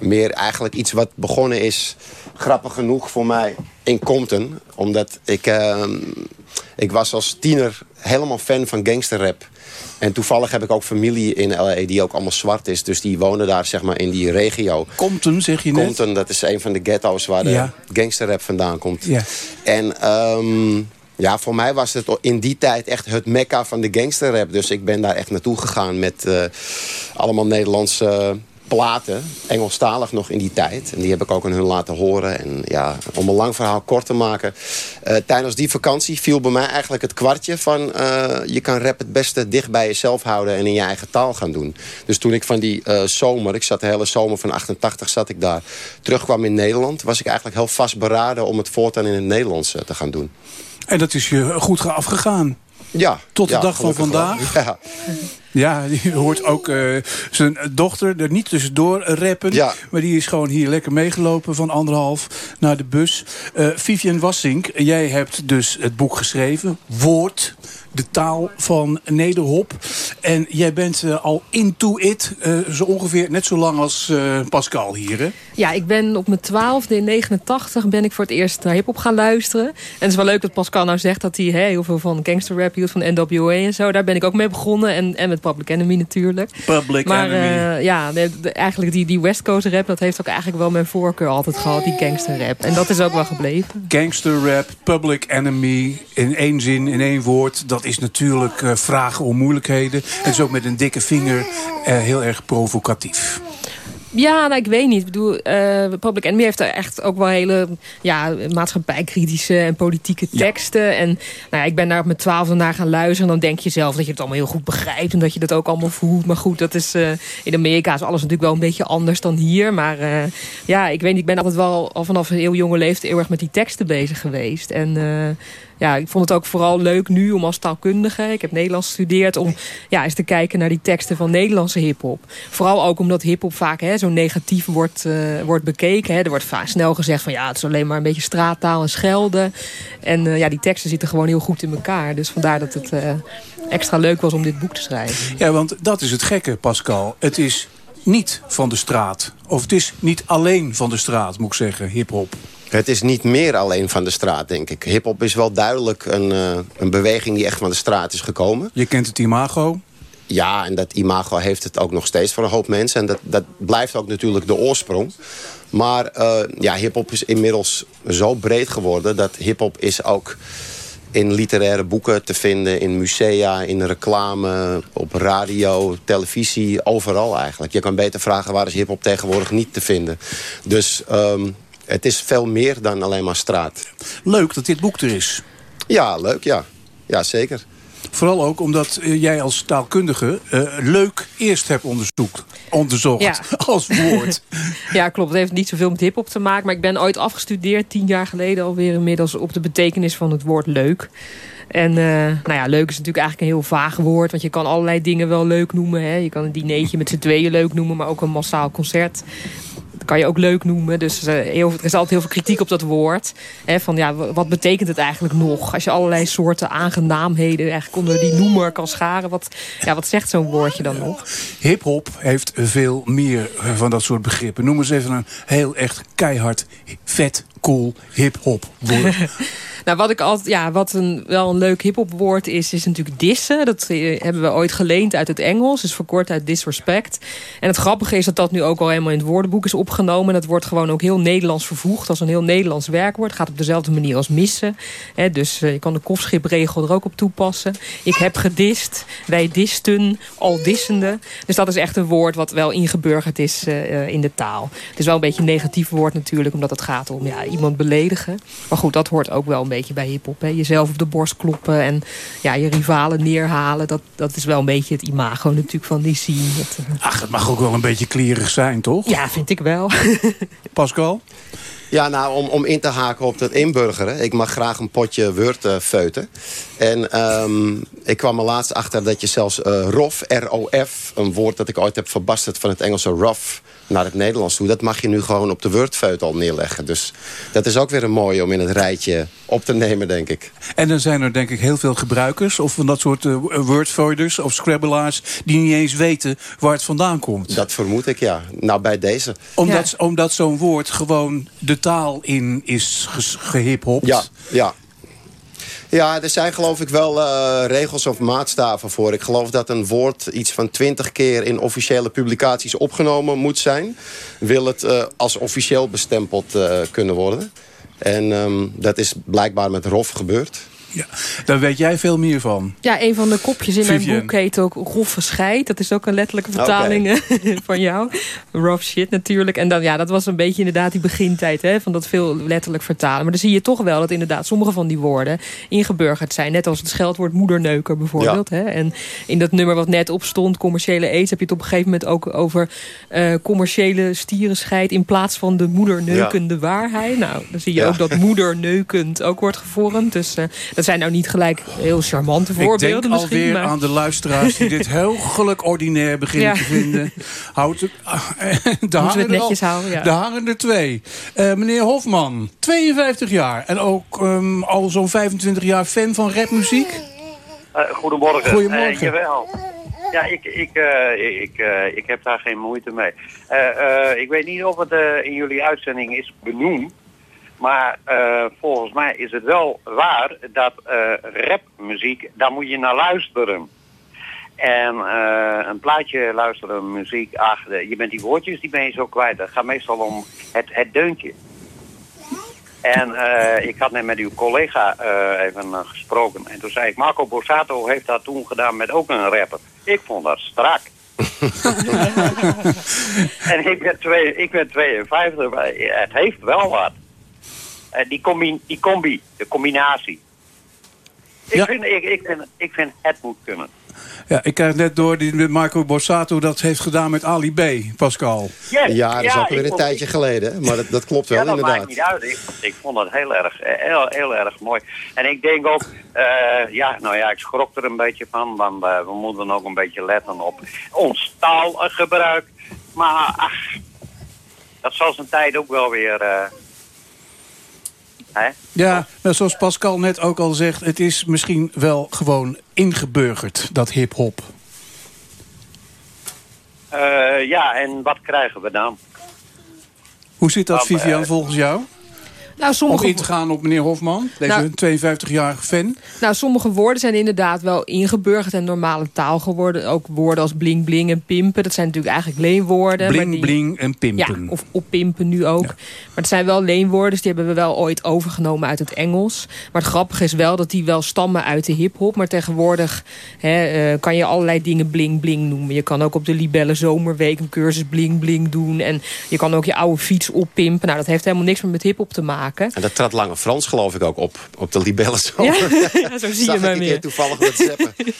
meer eigenlijk iets wat begonnen is... grappig genoeg voor mij in Compton. Omdat ik... eh, ik was als tiener helemaal fan van gangsterrap. En toevallig heb ik ook familie in L.A. die ook allemaal zwart is. Dus die wonen daar zeg maar in die regio. Compton, zeg je net? Compton, dat is een van de ghetto's waar de Ja. gangsterrap vandaan komt. Ja. En ehm, ja, voor mij was het in die tijd echt het mekka van de gangsterrap. Dus ik ben daar echt naartoe gegaan met eh, allemaal Nederlandse platen. Engelstalig nog in die tijd. En die heb ik ook aan hun laten horen. En ja, om een lang verhaal kort te maken. eh, tijdens die vakantie viel bij mij eigenlijk het kwartje van... eh, je kan rap het beste dicht bij jezelf houden en in je eigen taal gaan doen. Dus toen ik van die eh, zomer, ik zat de hele zomer van 88 zat ik daar... terugkwam in Nederland, was ik eigenlijk heel vastberaden... om het voortaan in het Nederlands te gaan doen. En dat is je goed afgegaan. Ja. Tot de ja, dag van vandaag. Ja. Ja, je hoort ook eh, zijn dochter er niet tussendoor rappen. Ja. Maar die is gewoon hier lekker meegelopen van anderhalf naar de bus. Eh, Vivian Wassink, jij hebt dus het boek geschreven. Woord, de taal van Nederhop. En jij bent eh, al into it, eh, zo ongeveer net zo lang als eh, Pascal hier, hè? Ja, ik ben op mijn twaalfde in 89 ben ik voor het eerst naar hiphop gaan luisteren. En het is wel leuk dat Pascal nou zegt dat hij hè, heel veel van gangsterrap hield, van NWA en zo. Daar ben ik ook mee begonnen. En, en met Public Enemy natuurlijk. Public maar Enemy. eh, ja, eigenlijk die, die West Coast rap, dat heeft ook eigenlijk wel mijn voorkeur altijd gehad. Die gangster rap. En dat is ook wel gebleven. Gangster rap, public enemy, in één zin, in één woord. Dat is natuurlijk eh, vragen om moeilijkheden. Het is ook met een dikke vinger eh, heel erg provocatief. Ja, nou, ik weet niet. Ik bedoel, eh, Public Enemy heeft er echt ook wel hele ja, maatschappijkritische en politieke teksten. En nou ja, ik ben daar op mijn twaalfde naar gaan luisteren. En dan denk je zelf dat je het allemaal heel goed begrijpt. En dat je dat ook allemaal voelt. Maar goed, dat is, eh, in Amerika is alles natuurlijk wel een beetje anders dan hier. Maar eh, ja, ik weet niet. Ik ben altijd wel al vanaf een heel jonge leeftijd heel erg met die teksten bezig geweest. En... ja, ik vond het ook vooral leuk nu om als taalkundige... ik heb Nederlands gestudeerd... om ja, eens te kijken naar die teksten van Nederlandse hiphop. Vooral ook omdat hiphop vaak hè, zo negatief wordt, eh, wordt bekeken. Hè. Er wordt vaak snel gezegd van ja, het is alleen maar een beetje straattaal en schelden. En eh, ja, die teksten zitten gewoon heel goed in elkaar. Dus vandaar dat het eh, extra leuk was om dit boek te schrijven. Ja, want dat is het gekke, Pascal. Het is niet van de straat. Of het is niet alleen van de straat, moet ik zeggen, hiphop. Het is niet meer alleen van de straat, denk ik. Hip-hop is wel duidelijk een, eh, een beweging die echt van de straat is gekomen. Je kent het imago? Ja, en dat imago heeft het ook nog steeds voor een hoop mensen. En dat, dat blijft ook natuurlijk de oorsprong. Maar eh, ja, hip-hop is inmiddels zo breed geworden dat hip-hop is ook in literaire boeken te vinden, in musea, in reclame, op radio, televisie, overal eigenlijk. Je kan beter vragen waar is hip-hop tegenwoordig niet te vinden. Dus ehm, het is veel meer dan alleen maar straat. Leuk dat dit boek er is. Ja, leuk, ja. Ja, zeker. Vooral ook omdat eh, jij als taalkundige eh, leuk eerst hebt onderzoekt, onderzocht Ja. als woord. Ja, klopt. Het heeft niet zoveel met hiphop te maken. Maar ik ben ooit afgestudeerd, tien jaar geleden alweer inmiddels... op de betekenis van het woord leuk. En eh, nou ja, leuk is natuurlijk eigenlijk een heel vaag woord. Want je kan allerlei dingen wel leuk noemen. Hè. Je kan een dineetje met z'n tweeën leuk noemen. Maar ook een massaal concert. Kan je ook leuk noemen. Dus eh, heel, er is altijd heel veel kritiek op dat woord. Hè, van ja, wat betekent het eigenlijk nog? Als je allerlei soorten aangenaamheden eigenlijk onder die noemer kan scharen. Wat, ja, wat zegt zo'n woordje dan nog? Hip-hop heeft veel meer eh, van dat soort begrippen. Noem eens even een heel echt keihard, vet, cool hip-hop woord. Nou, wat ik altijd, ja, wat een, wel een leuk hip-hop woord is, is natuurlijk dissen. Dat eh, hebben we ooit geleend uit het Engels, dus verkort uit disrespect. En het grappige is dat dat nu ook al helemaal in het woordenboek is opgenomen. Dat wordt gewoon ook heel Nederlands vervoegd als een heel Nederlands werkwoord. Gaat op dezelfde manier als missen. Hè, dus eh, je kan de kofschipregel er ook op toepassen. Ik heb gedist, wij disten, al dissende. Dus dat is echt een woord wat wel ingeburgerd is eh, in de taal. Het is wel een beetje een negatief woord natuurlijk, omdat het gaat om ja, iemand beledigen. Maar goed, dat hoort ook wel een beetje bij hiphop. Hè. Jezelf op de borst kloppen en ja, je rivalen neerhalen. Dat, dat is wel een beetje het imago natuurlijk van die scene. Dat, eh, Ach, het mag ook wel een beetje klierig zijn, toch? ja, vind ik wel. Pascal? Ja, nou, om, om in te haken op het inburgeren. Ik mag graag een potje Word eh, feuten. En ehm, ik kwam er laatst achter dat je zelfs eh, ROF, R-O-F... een woord dat ik ooit heb verbasterd van het Engelse rough naar het Nederlands toe... dat mag je nu gewoon op de Wordfeut al neerleggen. Dus dat is ook weer een mooie om in het rijtje op te nemen, denk ik. En dan zijn er denk ik heel veel gebruikers... of van dat soort uh, of scrabbelaars... die niet eens weten waar het vandaan komt. Dat vermoed ik, ja. Nou, bij deze. Omdat, omdat zo'n woord gewoon de taal in is gehiphopt. Ja, ja. Ja, er zijn geloof ik wel eh, regels of maatstaven voor. Ik geloof dat een woord iets van twintig keer in officiële publicaties opgenomen moet zijn. Wil het eh, als officieel bestempeld eh, kunnen worden. En ehm, dat is blijkbaar met ROF gebeurd. Daar weet jij veel meer van. Ja, een van de kopjes in Vivian. mijn boek heet ook Roffe Scheid. Dat is ook een letterlijke vertaling eh, van jou. Rough shit natuurlijk. En dan, ja, dat was een beetje inderdaad die begintijd. Hè, van dat veel letterlijk vertalen. Maar dan zie je toch wel dat inderdaad sommige van die woorden ingeburgerd zijn. Net als het scheldwoord moederneuker bijvoorbeeld. Hè. En in dat nummer wat net opstond, commerciële aids... heb je het op een gegeven moment ook over eh, commerciële stierenscheid... in plaats van de moederneukende waarheid. Nou, dan zie je Ja. ook dat moederneukend ook wordt gevormd. Dus eh, dat zijn nou niet gelijk heel charmante Ik voorbeelden denk misschien. alweer maar- aan de luisteraars die dit heel geluk ordinair beginnen Ja. te vinden. Houdt het, daar het hangen er netjes al- houden, ja. Daar hangen er twee. Eh, meneer Hofman, 52 jaar. En ook ehm, al zo'n 25 jaar fan van rapmuziek. Eh, goedemorgen. Goedemorgen. Eh, jawel. Ja, ik, ik, eh, ik, eh, ik heb daar geen moeite mee. Eh, eh, ik weet niet of het eh, in jullie uitzending is benoemd. Maar eh, volgens mij is het wel waar dat eh, rapmuziek, daar moet je naar luisteren. En eh, een plaatje luisteren, muziek, ach, je bent die woordjes, die ben je zo kwijt. Het gaat meestal om het, het deuntje. En ik had net met uw collega even gesproken. En toen zei ik, Marco Borsato heeft dat toen gedaan met ook een rapper. Ik vond dat strak. en ik ben, twee, ik ben 52, maar het heeft wel wat. Eh, die, combi, die combi, de combinatie. Ik, vind, ik, ik, vind, ik vind het moet kunnen. Ja, ik krijg net door die met Marco Borsato dat heeft gedaan met Ali B, Pascal. Yes, Ja, dat is ja, ook weer een vond- tijdje geleden. Maar dat, dat klopt wel ja, dat inderdaad. maakt niet uit. Ik, ik vond het heel erg, eh, heel, heel erg mooi. En ik denk ook, eh, ja, nou ja, ik schrok er een beetje van, want we moeten ook een beetje letten op ons taalgebruik. Maar ach, dat zal zijn tijd ook wel weer. eh, hè? Ja, maar zoals Pascal net ook al zegt, het is misschien wel gewoon ingeburgerd, dat hip-hop. Eh, ja, en wat krijgen we dan? Hoe zit dat, Nou, Vivian, eh, volgens jou? Nou, sommige Om in te gaan op meneer Hofman, deze Nou- 52-jarige fan. Nou, sommige woorden zijn inderdaad wel ingeburgerd en normale taal geworden. Ook woorden als bling bling en pimpen. Dat zijn natuurlijk eigenlijk leenwoorden. Bling, die- bling en pimpen. Ja, of oppimpen nu ook. Maar het zijn wel leenwoorden, dus die hebben we wel ooit overgenomen uit het Engels. Maar het grappige is wel dat die wel stammen uit de hiphop. Maar tegenwoordig hè, eh, kan je allerlei dingen bling bling noemen. Je kan ook op de Libelle Zomerweek een cursus bling bling doen. En je kan ook je oude fiets oppimpen. Nou, dat heeft helemaal niks meer met hiphop te maken. En dat trad Lange Frans geloof ik ook op, op de libellen zo. Ja, ja, zo zie je maar weer. toevallig met zeppen.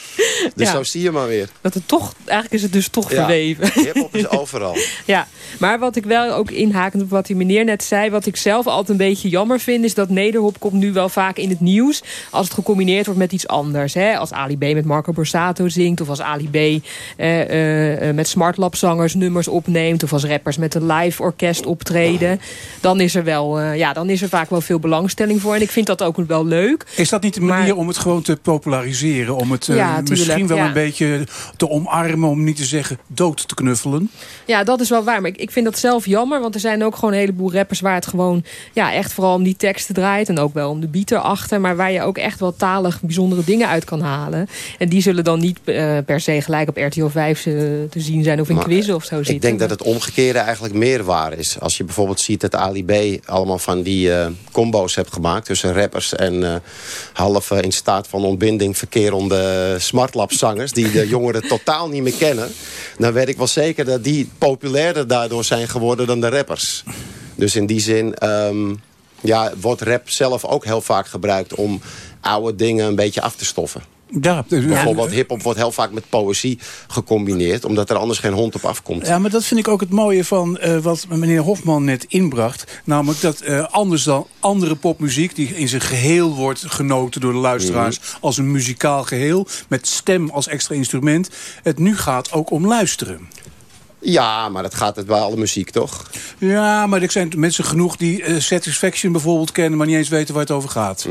Dus Ja. zo zie je maar weer. Dat het toch, eigenlijk is het dus toch Ja, verweven. Hip-hop is overal. Ja, maar wat ik wel ook inhakend op wat die meneer net zei... wat ik zelf altijd een beetje jammer vind... is dat nederhop komt nu wel vaak in het nieuws... als het gecombineerd wordt met iets anders. Hè? Als Ali B met Marco Borsato zingt... of als Ali B eh, eh, eh, met Smartlab zangers nummers opneemt... of als rappers met een live orkest optreden... dan is er, wel, eh, ja, dan is er vaak wel veel belangstelling voor. En ik vind dat ook wel leuk. Is dat niet de manier om het gewoon te populariseren? Om het eh, Ja, misschien wel ja. een beetje te omarmen, om niet te zeggen dood te knuffelen? Ja, dat is wel waar. Maar ik, ik vind dat zelf jammer. Want er zijn ook gewoon een heleboel rappers waar het gewoon ja, echt vooral om die teksten draait. En ook wel om de beat erachter. Maar waar je ook echt wel talig bijzondere dingen uit kan halen. En die zullen dan niet eh, per se gelijk op RTL 5 te zien zijn of in Maar, quizzen of zo zitten. Ik denk dat het omgekeerde eigenlijk meer waar is. Als je bijvoorbeeld ziet dat Ali B allemaal van die eh, combo's hebt gemaakt... tussen rappers en eh, half in staat van ontbinding verkerende smartlapzangers... die de jongeren totaal niet meer kennen... dan weet ik wel zeker dat die populairder daardoor zijn geworden dan de rappers. Dus in die zin ehm, ja, wordt rap zelf ook heel vaak gebruikt... om oude dingen een beetje af te stoffen. Ja, Bijvoorbeeld hiphop wordt heel vaak met poëzie gecombineerd... omdat er anders geen hond op afkomt. Ja, maar dat vind ik ook het mooie van eh, wat meneer Hofman net inbracht. Namelijk dat eh, anders dan andere popmuziek... die in zijn geheel wordt genoten door de luisteraars... Mhm. als een muzikaal geheel, met stem als extra instrument... het nu gaat ook om luisteren. Ja, maar dat gaat het bij alle muziek, toch? Ja, maar er zijn mensen genoeg die eh, Satisfaction bijvoorbeeld kennen... maar niet eens weten waar het over gaat.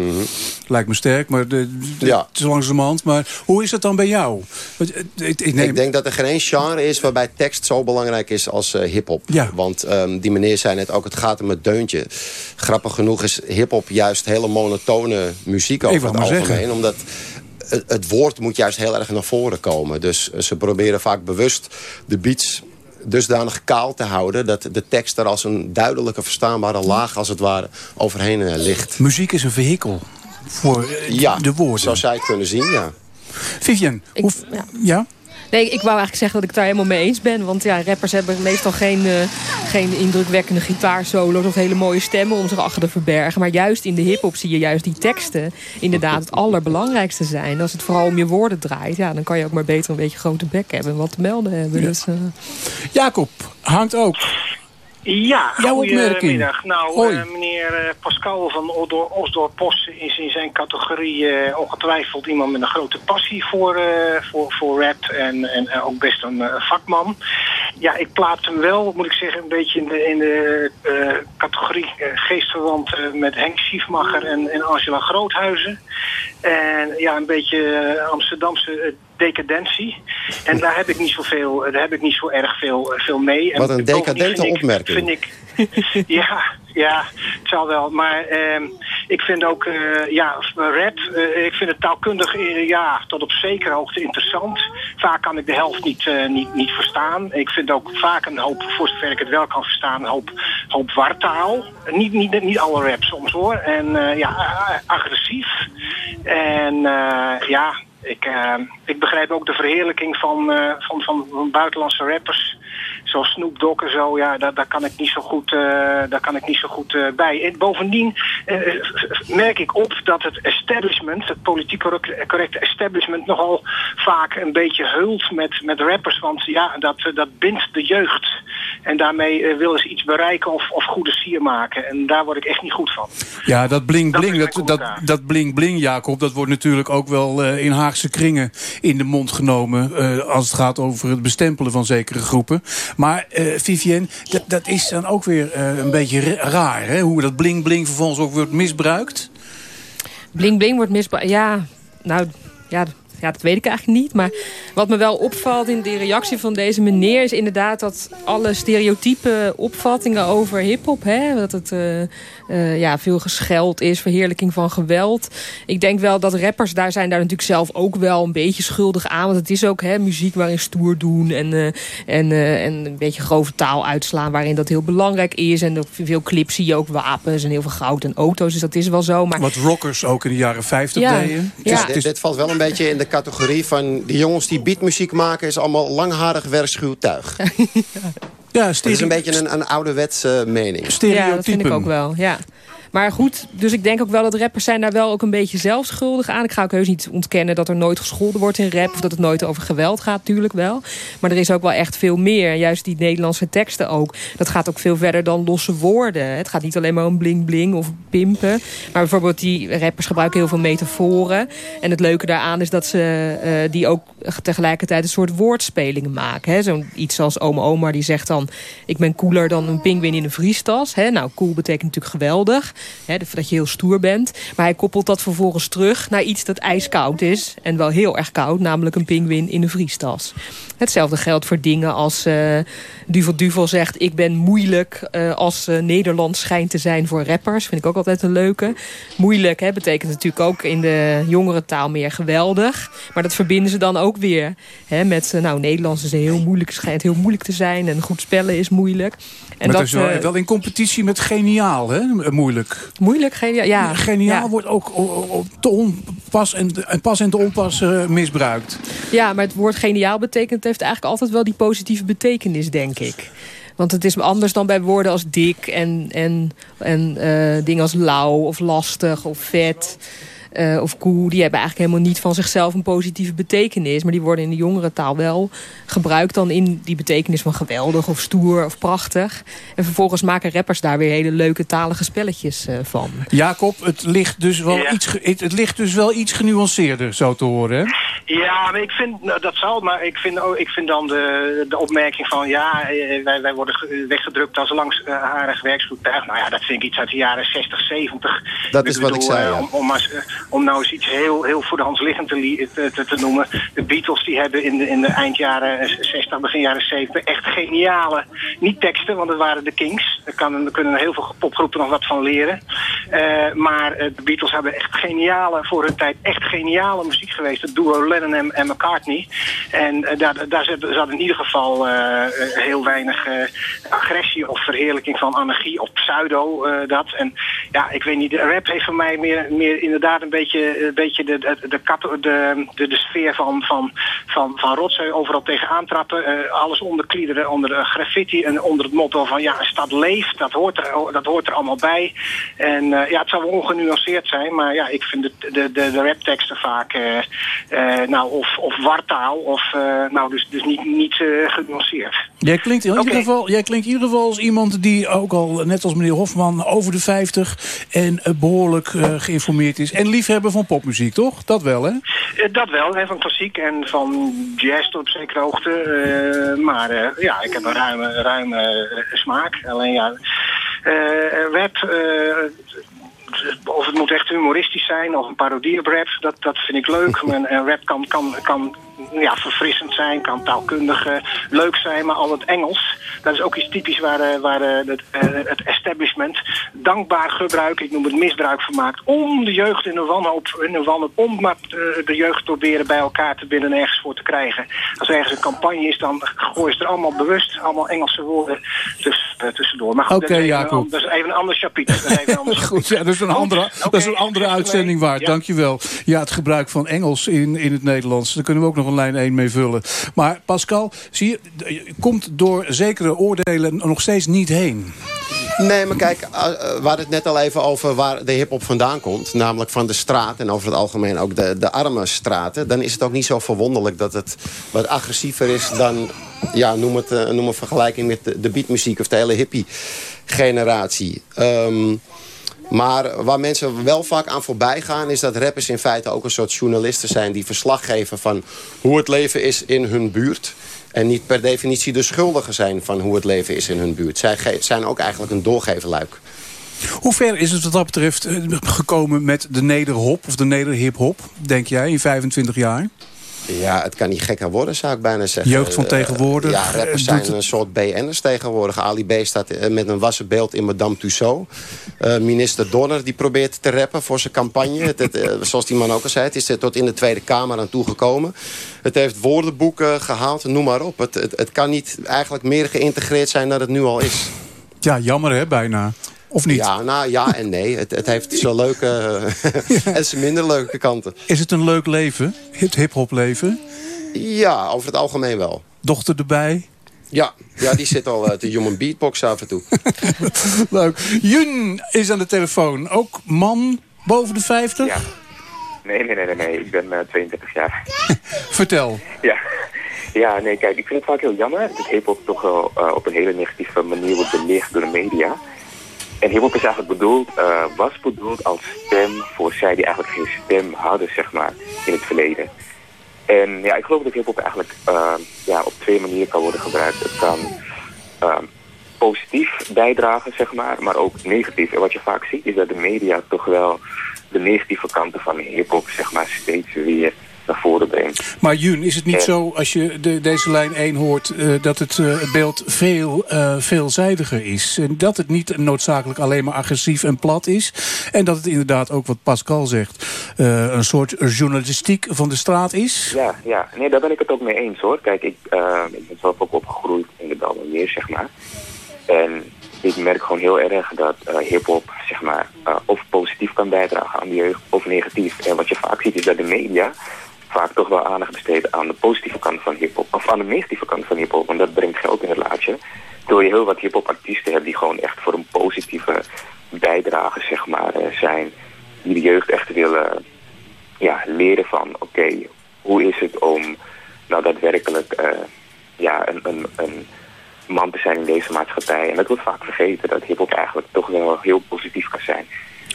Lijkt me sterk, maar de, de, Ja. het is langzamerhand. Maar hoe is dat dan bij jou? Want, eh, ik, ik neem- Ik denk dat er geen één genre is waarbij tekst zo belangrijk is als eh hip-hop. Want ehm, die meneer zei net ook, het gaat om het deuntje. Grappig genoeg is hip-hop juist hele monotone muziek over het algemeen. zeggen. Omdat het, woord moet juist heel erg naar voren komen. Dus ze proberen vaak bewust de beats dusdanig kaal te houden... dat de tekst er als een duidelijke, verstaanbare laag als het ware overheen eh, ligt. Muziek is een vehikel voor eh, Ja, de woorden. zo zou je het kunnen zien, ja. Vivian, hoe... ja. ja? Nee, ik wou eigenlijk zeggen dat ik het daar helemaal mee eens ben. Want ja, rappers hebben meestal geen, eh, geen indrukwekkende gitaarsolo's of hele mooie stemmen om zich achter te verbergen. Maar juist in de hip-hop zie je juist die teksten inderdaad het allerbelangrijkste zijn. Als het vooral om je woorden draait, ja, dan kan je ook maar beter een beetje grote bek hebben en wat te melden hebben. Dus, eh, Jacob, hangt ook. Ja, Jouw opmerking. goedemiddag. Nou, eh, meneer eh, Pascal van Osdorp, Post is in zijn categorie eh, ongetwijfeld iemand met een grote passie voor, eh, voor, voor rap en, en ook best een vakman. Ja, ik plaats hem wel, moet ik zeggen, een beetje in de, in de categorie geestverwant met Henk Schiefmacher en, en Angela Groothuizen. En ja, een beetje Amsterdamse decadentie. En daar heb ik niet zoveel, daar heb ik niet zo erg veel, eh, veel mee. En Wat een decadente vind ik- opmerking. Vind ik, ja, ja, het zal wel. Maar ehm, ik vind ook, eh, ja, rap, eh, ik vind het taalkundig, eh, ja, tot op zekere hoogte interessant. Vaak kan ik de helft niet, eh, niet, niet verstaan. Ik vind ook vaak een hoop, voor zover ik het wel kan verstaan, een hoop, hoop wartaal. Niet, niet, niet alle rap soms hoor. En eh, ja, eh, agressief. En eh, ja, ik, eh, ik begrijp ook de verheerlijking van, eh, van, van, buitenlandse rappers. Zoals Snoop Dogg en zo, ja, daar, daar kan ik niet zo goed, eh, daar kan ik niet zo goed bij. En bovendien merk ik op dat het establishment, het politiek correct- correcte establishment, nogal vaak een beetje hult met, met rappers. Want ja, dat, dat bindt de jeugd. En daarmee eh, willen ze iets bereiken of, of goede sier maken. En daar word ik echt niet goed van. Ja, dat bling bling, dat, dat, dat bling bling, Jacob, dat wordt natuurlijk ook wel eh, in Haagse kringen in de mond genomen eh, als het gaat over het bestempelen van zekere groepen. Maar eh Vivienne, dat, dat is dan ook weer eh, een beetje ra- raar, hè? hoe dat bling bling vervolgens ook wordt misbruikt. Bling Bling wordt misbruikt. Ja, nou, ja, ja, dat weet ik eigenlijk niet. Maar wat me wel opvalt in de reactie van deze meneer... is inderdaad dat alle stereotype opvattingen over hiphop... Hè, dat het eh, eh, ja, veel gescheld is, verheerlijking van geweld. Ik denk wel dat rappers daar zijn daar natuurlijk zelf ook wel een beetje schuldig aan. Want het is ook hè, muziek waarin stoer doen... en, eh, en, eh, en een beetje grove taal uitslaan waarin dat heel belangrijk is. En op veel clips zie je ook wapens en heel veel goud en auto's. Dus dat is wel zo. Maar Wat rockers ook in de jaren 50 Ja. deden. Ja. Dus dit, dit valt wel een beetje in de categorie van... die jongens die beatmuziek maken... is allemaal langharig werkschuw tuig. Ja, dat is een beetje een, een ouderwetse mening. Ja, dat vind ik ook wel, ja. Maar goed, dus ik denk ook wel dat rappers zijn daar wel ook een beetje zelf schuldig aan. Ik ga ook heus niet ontkennen dat er nooit gescholden wordt in rap... of dat het nooit over geweld gaat, natuurlijk wel. Maar er is ook wel echt veel meer. Juist die Nederlandse teksten ook. Dat gaat ook veel verder dan losse woorden. Het gaat niet alleen maar om bling bling of pimpen. Maar bijvoorbeeld die rappers gebruiken heel veel metaforen. En het leuke daaraan is dat ze eh, die ook tegelijkertijd een soort woordspelingen maken. Zo'n iets als Oma Omar die zegt dan... ik ben cooler dan een pinguïn in een vriestas. hè. Nou, cool betekent natuurlijk geweldig. Hè, dat je heel stoer bent. Maar hij koppelt dat vervolgens terug naar iets dat ijskoud is. En wel heel erg koud, namelijk een pinguïn in een vriestas. Hetzelfde geldt voor dingen als eh Duvel Duvel zegt... ik ben moeilijk eh, als eh, Nederland schijnt te zijn voor rappers. Vind ik ook altijd een leuke. Moeilijk hè, betekent natuurlijk ook in de jongere taal meer geweldig. Maar dat verbinden ze dan ook weer hè, met... nou, Nederlands is heel moeilijk, schijnt heel moeilijk te zijn... en goed spellen is moeilijk. En maar dat is wel, wel in competitie met geniaal, hè? Moeilijk. Moeilijk, geniaal, ja. Geniaal Ja. wordt ook te onpas en, en pas en te onpas misbruikt. Ja, maar het woord geniaal betekent heeft eigenlijk altijd wel die positieve betekenis, denk ik. Want het is anders dan bij woorden als dik en, en, en eh, dingen als lauw of lastig of vet. Eh, of koe... die hebben eigenlijk helemaal niet van zichzelf een positieve betekenis. Maar die worden in de jongere taal wel gebruikt dan in die betekenis van geweldig of stoer of prachtig. En vervolgens maken rappers daar weer hele leuke talige spelletjes eh, van. Jacob, het ligt, dus wel iets, het, het ligt dus wel iets genuanceerder, zo te horen, hè? Ja, maar ik vind, nou, dat zal, maar ik vind, ik vind dan de, de opmerking van ja, eh, wij, wij worden ge- weggedrukt als langsharig werksvoertuig. Nou ja, dat vind ik iets uit de jaren 60, 70. Dat is wat ik zei, ja. om, om, maar eens, om nou eens iets heel, heel voor de hand liggend te, te, noemen. De Beatles die hebben in de, in de eind jaren 60, begin jaren 70 echt geniale, niet teksten, want het waren de Kings. Daar, kunnen heel veel popgroepen nog wat van leren. Eh, maar eh, de Beatles hebben echt geniale, voor hun tijd echt geniale muziek geweest. Het duo Lennon en, McCartney. En eh, daar, daar zat, in ieder geval eh, eh, heel weinig eh, agressie of verheerlijking van anarchie of pseudo eh, dat. En ja, ik weet niet, de rap heeft voor mij meer, meer inderdaad een beetje, een beetje de, de, de, kat- de, de, de sfeer van, van, van, van rotzooi overal tegenaan trappen. eh, alles onderkliederen onder de graffiti en onder het motto van ja, een stad leeft. Dat hoort er, dat hoort er allemaal bij. En eh, ja, het zal wel ongenuanceerd zijn, maar ja, ik vind de, de, de, de rapteksten vaak eh, nou, of, of wartaal of nou, dus, dus niet, niet genuanceerd. Jij klinkt, in ieder geval, jij klinkt in ieder geval als iemand die ook al, net als meneer Hofman, over de 50 en eh, behoorlijk eh, geïnformeerd is. En liefhebber van popmuziek, toch? Dat wel, hè? Eh, dat wel, hè, van klassiek en van jazz tot op zekere hoogte. eh, maar eh, ja, ik heb een ruime, ruime smaak. Alleen ja, rap, of het moet echt humoristisch zijn of een parodie op rap, dat, dat vind ik leuk. en, en rap kan, kan, kan ja, verfrissend zijn, kan taalkundig leuk zijn, maar al het Engels, dat is ook iets typisch waar, eh, waar eh, het, eh, het establishment dankbaar gebruik, ik noem het misbruik van maakt, om de jeugd in een wanhoop, in een wanhoop om maar de jeugd proberen bij elkaar te binden en ergens voor te krijgen. Als er ergens een campagne is, dan gooien ze er allemaal bewust allemaal Engelse woorden tuss- tussendoor. Maar goed, dat, is even, Jacob. een- dat is even een ander chapitre. Dat is even een Goed, ja, dat is een andere, dat is een andere uitzending waard. Dankjewel. Ja, het gebruik van Engels in, in het Nederlands. Daar kunnen we ook nog een lijn 1 mee vullen. Maar Pascal, zie je, komt door zekere oordelen nog steeds niet heen. Nee, maar kijk, eh, eh, hadden het net al even over waar de hiphop vandaan komt. Namelijk van de straat en over het algemeen ook de, de arme straten. Dan is het ook niet zo verwonderlijk dat het wat agressiever is dan... Ja, noem, het, eh, noem een vergelijking met de, de beatmuziek of de hele hippie generatie. Ehm, maar waar mensen wel vaak aan voorbij gaan... is dat rappers in feite ook een soort journalisten zijn... die verslag geven van hoe het leven is in hun buurt. En niet per definitie de schuldigen zijn van hoe het leven is in hun buurt. Zij zijn ook eigenlijk een doorgeverluik. Hoe ver is het wat dat betreft eh, gekomen met de nederhop of de nederhiphop, denk jij, in 25 jaar? Ja, het kan niet gekker worden, zou ik bijna zeggen. Jeugd van Eh, tegenwoordig, Ja, eh, rappers zijn het- een soort BN'ers tegenwoordig. Ali B staat eh, met een wassen beeld in Madame Tussauds. Eh, minister Donner die probeert te rappen voor zijn campagne. Het, het, zoals die man ook al zei, het is er tot in de Tweede Kamer aan toegekomen. Het heeft woordenboeken gehaald, noem maar op. Het, het, het kan niet eigenlijk meer geïntegreerd zijn dan het nu al is. Ja, jammer hè, bijna. Of niet? Ja, nou ja en nee. Het, het heeft zijn leuke eh, en zijn minder leuke kanten. Is het een leuk leven, het hip-hop leven? Ja, over het algemeen wel. Dochter erbij? Ja, ja die zit al eh, te human beatbox af en toe. Leuk. Jun is aan de telefoon. Ook man boven de 50? Ja. Nee, nee, nee, nee, nee. Ik ben eh, 22 jaar. Vertel. Ja. Ja, nee, kijk, ik vind het vaak heel jammer dat hip-hop toch wel eh, op een hele negatieve manier wordt belicht door de media. En hip-hop is eigenlijk bedoeld, eh, was bedoeld als stem voor zij die eigenlijk geen stem hadden, zeg maar, in het verleden. En ja, ik geloof dat hip-hop eigenlijk eh, ja, op twee manieren kan worden gebruikt. Het kan eh, positief bijdragen, zeg maar, maar ook negatief. En wat je vaak ziet is dat de media toch wel de negatieve kanten van hip-hop, zeg maar, steeds weer naar voren brengt. Maar Jun, is het niet En- zo, als je de, deze lijn 1 hoort... eh, dat het eh, beeld veel eh, veelzijdiger is? En dat het niet noodzakelijk alleen maar agressief en plat is? En dat het inderdaad ook, wat Pascal zegt... een soort journalistiek van de straat is? Ja, ja, nee, daar ben ik het ook mee eens hoor. Kijk, ik, ik ben zelf ook opgegroeid in de Dalmermeer, zeg maar. En ik merk gewoon heel erg dat eh hip-hop, zeg maar, of positief kan bijdragen aan de jeugd, of negatief. En wat je vaak ziet is dat de media vaak toch wel aandacht besteedt aan de positieve kant van hip-hop, of aan de negatieve kant van hip-hop. Want dat brengt geld in het laadje. Terwijl je heel wat hip-hop artiesten hebt die gewoon echt voor een positieve bijdrage, zeg maar, eh, zijn. Die de jeugd echt willen ja, leren van, oké, hoe is het om nou daadwerkelijk eh, ja, een, een, een man te zijn in deze maatschappij. En dat wordt vaak vergeten, dat hiphop eigenlijk toch wel heel positief kan zijn.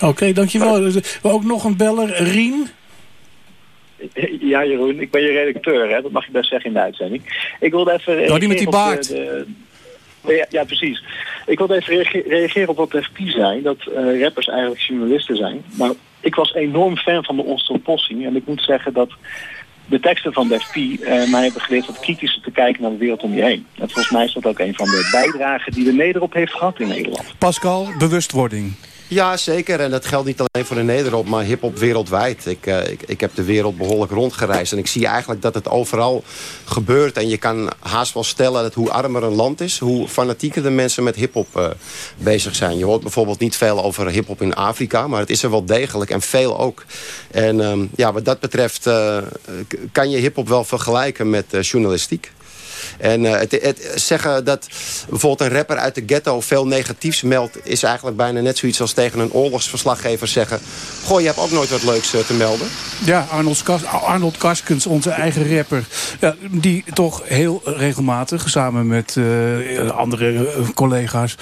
Oké, dankjewel. We ook nog een beller, Rien. Ja, Jeroen, ik ben je redacteur, hè? dat mag je best zeggen in de uitzending. Ik wilde even Oh, die met die baard. de- de- ja, ja, precies. Ik wilde even reage- reageren op wat FP zei, dat eh, rappers eigenlijk journalisten zijn. Maar ik was enorm fan van de Ostelpossie en ik moet zeggen dat de teksten van Def P eh, mij hebben geleerd wat kritischer te kijken naar de wereld om je heen. En volgens mij is dat ook een van de bijdragen die de Nederop heeft gehad in Nederland. Pascal, bewustwording. Ja, zeker. En dat geldt niet alleen voor de Nederop, maar hip-hop wereldwijd. Ik, eh, ik, ik heb de wereld behoorlijk rondgereisd. En ik zie eigenlijk dat het overal gebeurt. En je kan haast wel stellen dat hoe armer een land is, hoe fanatieker de mensen met hip-hop eh, bezig zijn. Je hoort bijvoorbeeld niet veel over hip-hop in Afrika, maar het is er wel degelijk en veel ook. En ehm, ja, wat dat betreft eh, kan je hip-hop wel vergelijken met journalistiek. En eh, het, zeggen dat bijvoorbeeld een rapper uit de ghetto veel negatiefs meldt... is eigenlijk bijna net zoiets als tegen een oorlogsverslaggever zeggen... goh, je hebt ook nooit wat leuks eh, te melden. Ja, Arnold, Kas Arnold Karskens, onze eigen rapper. Ja, die toch heel regelmatig, samen met eh, andere collega's...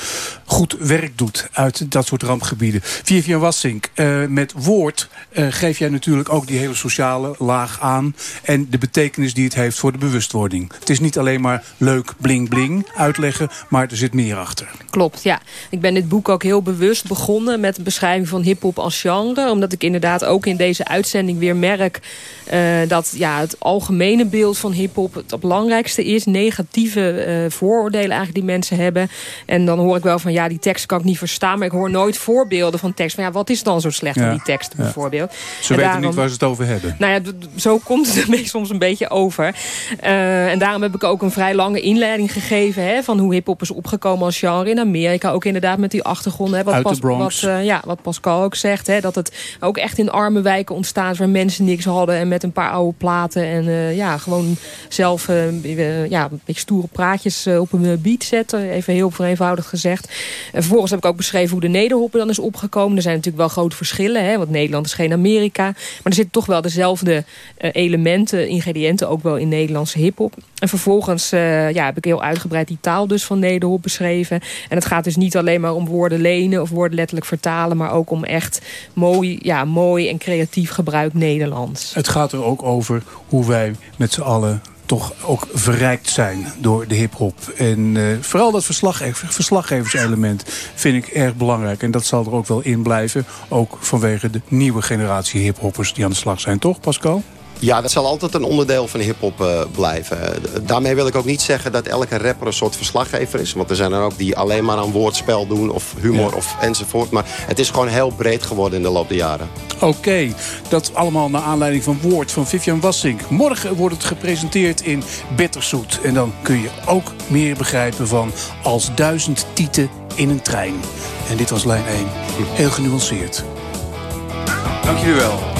goed werk doet uit dat soort rampgebieden. Vivian Wassink, eh, met woord eh, geef jij natuurlijk ook die hele sociale laag aan... en de betekenis die het heeft voor de bewustwording. Het is niet alleen maar leuk bling-bling uitleggen, maar er zit meer achter. Klopt, ja. Ik ben dit boek ook heel bewust begonnen met een beschrijving van hiphop als genre. Omdat ik inderdaad ook in deze uitzending weer merk eh, dat ja, het algemene beeld van hiphop het belangrijkste is. Negatieve vooroordelen eigenlijk die mensen hebben. En dan hoor ik wel van ja, die tekst kan ik niet verstaan. Maar ik hoor nooit voorbeelden van tekst. Van ja, wat is dan zo slecht aan die tekst ja. bijvoorbeeld? Ze En weten daarom- niet waar ze het over hebben. nou ja, zo komt het er soms een beetje over. Eh, en daarom heb ik ook een vrij lange inleiding gegeven... Hè, van hoe hiphop is opgekomen als genre in Amerika. Ook inderdaad met die achtergrond. Hè, wat, Uit de Pas-. Wat, eh, ja, wat Pascal ook zegt. Hè, dat het ook echt in arme wijken ontstaat... waar mensen niks hadden en met een paar oude platen... en eh, ja, gewoon zelf ja, een beetje stoere praatjes op een beat zetten. Even heel vereenvoudigd gezegd. En vervolgens heb ik ook beschreven hoe de nederhoppen dan is opgekomen. Er zijn natuurlijk wel grote verschillen. Hè, want Nederland is geen Amerika. Maar er zitten toch wel dezelfde eh, elementen, ingrediënten... ook wel in Nederlandse hiphop. En vervolgens eh, ja, heb ik heel uitgebreid die taal dus van nederhop beschreven. En het gaat dus niet alleen maar om woorden lenen... of woorden letterlijk vertalen... maar ook om echt mooi, ja, mooi en creatief gebruik Nederlands. Het gaat er ook over hoe wij met z'n allen toch ook verrijkt zijn door de hiphop. En eh, vooral dat verslaggever, verslaggeverselement vind ik erg belangrijk. En dat zal er ook wel in blijven. Ook vanwege de nieuwe generatie hiphoppers die aan de slag zijn. Toch, Pascal? Ja, dat zal altijd een onderdeel van hip-hop eh, blijven. Daarmee wil ik ook niet zeggen dat elke rapper een soort verslaggever is. Want er zijn er ook die alleen maar aan woordspel doen of humor of enzovoort. Maar het is gewoon heel breed geworden in de loop der jaren. Oké, dat allemaal naar aanleiding van Woord van Vivian Wassink. Morgen wordt het gepresenteerd in Bitterzoet. En dan kun je ook meer begrijpen van als duizend tieten in een trein. En dit was lijn 1. Heel genuanceerd. Dank jullie wel.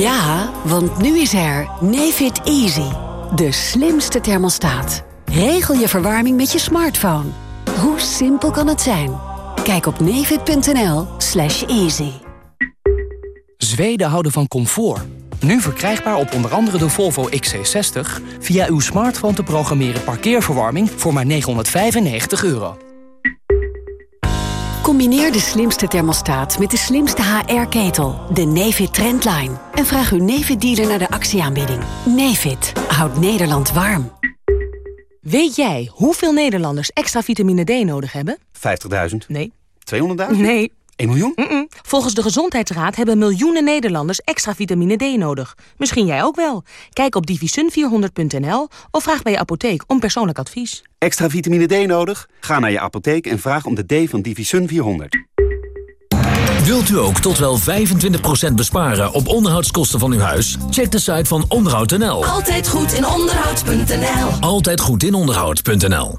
Ja, want nu is er Nefit Easy. De slimste thermostaat. Regel je verwarming met je smartphone. Hoe simpel kan het zijn? Kijk op nefit.nl slash easy. Zweden houden van comfort. Nu verkrijgbaar op onder andere de Volvo XC60... via uw smartphone te programmeren parkeerverwarming voor maar 995 euro. Combineer de slimste thermostaat met de slimste HR-ketel, de Nefit Trendline. En vraag uw Nefit-dealer naar de actieaanbieding. Nefit houdt Nederland warm. Weet jij hoeveel Nederlanders extra vitamine D nodig hebben? 50.000. Nee. 200.000? Nee. 1 miljoen? Volgens de Gezondheidsraad hebben miljoenen Nederlanders extra vitamine D nodig. Misschien jij ook wel. Kijk op divisun400.nl of vraag bij je apotheek om persoonlijk advies. Extra vitamine D nodig? Ga naar je apotheek en vraag om de D van Divisun 400. Wilt u ook tot wel 25% besparen op onderhoudskosten van uw huis? Check de site van onderhoud.nl. Altijd goed in onderhoud.nl. Altijd goed in onderhoud.nl.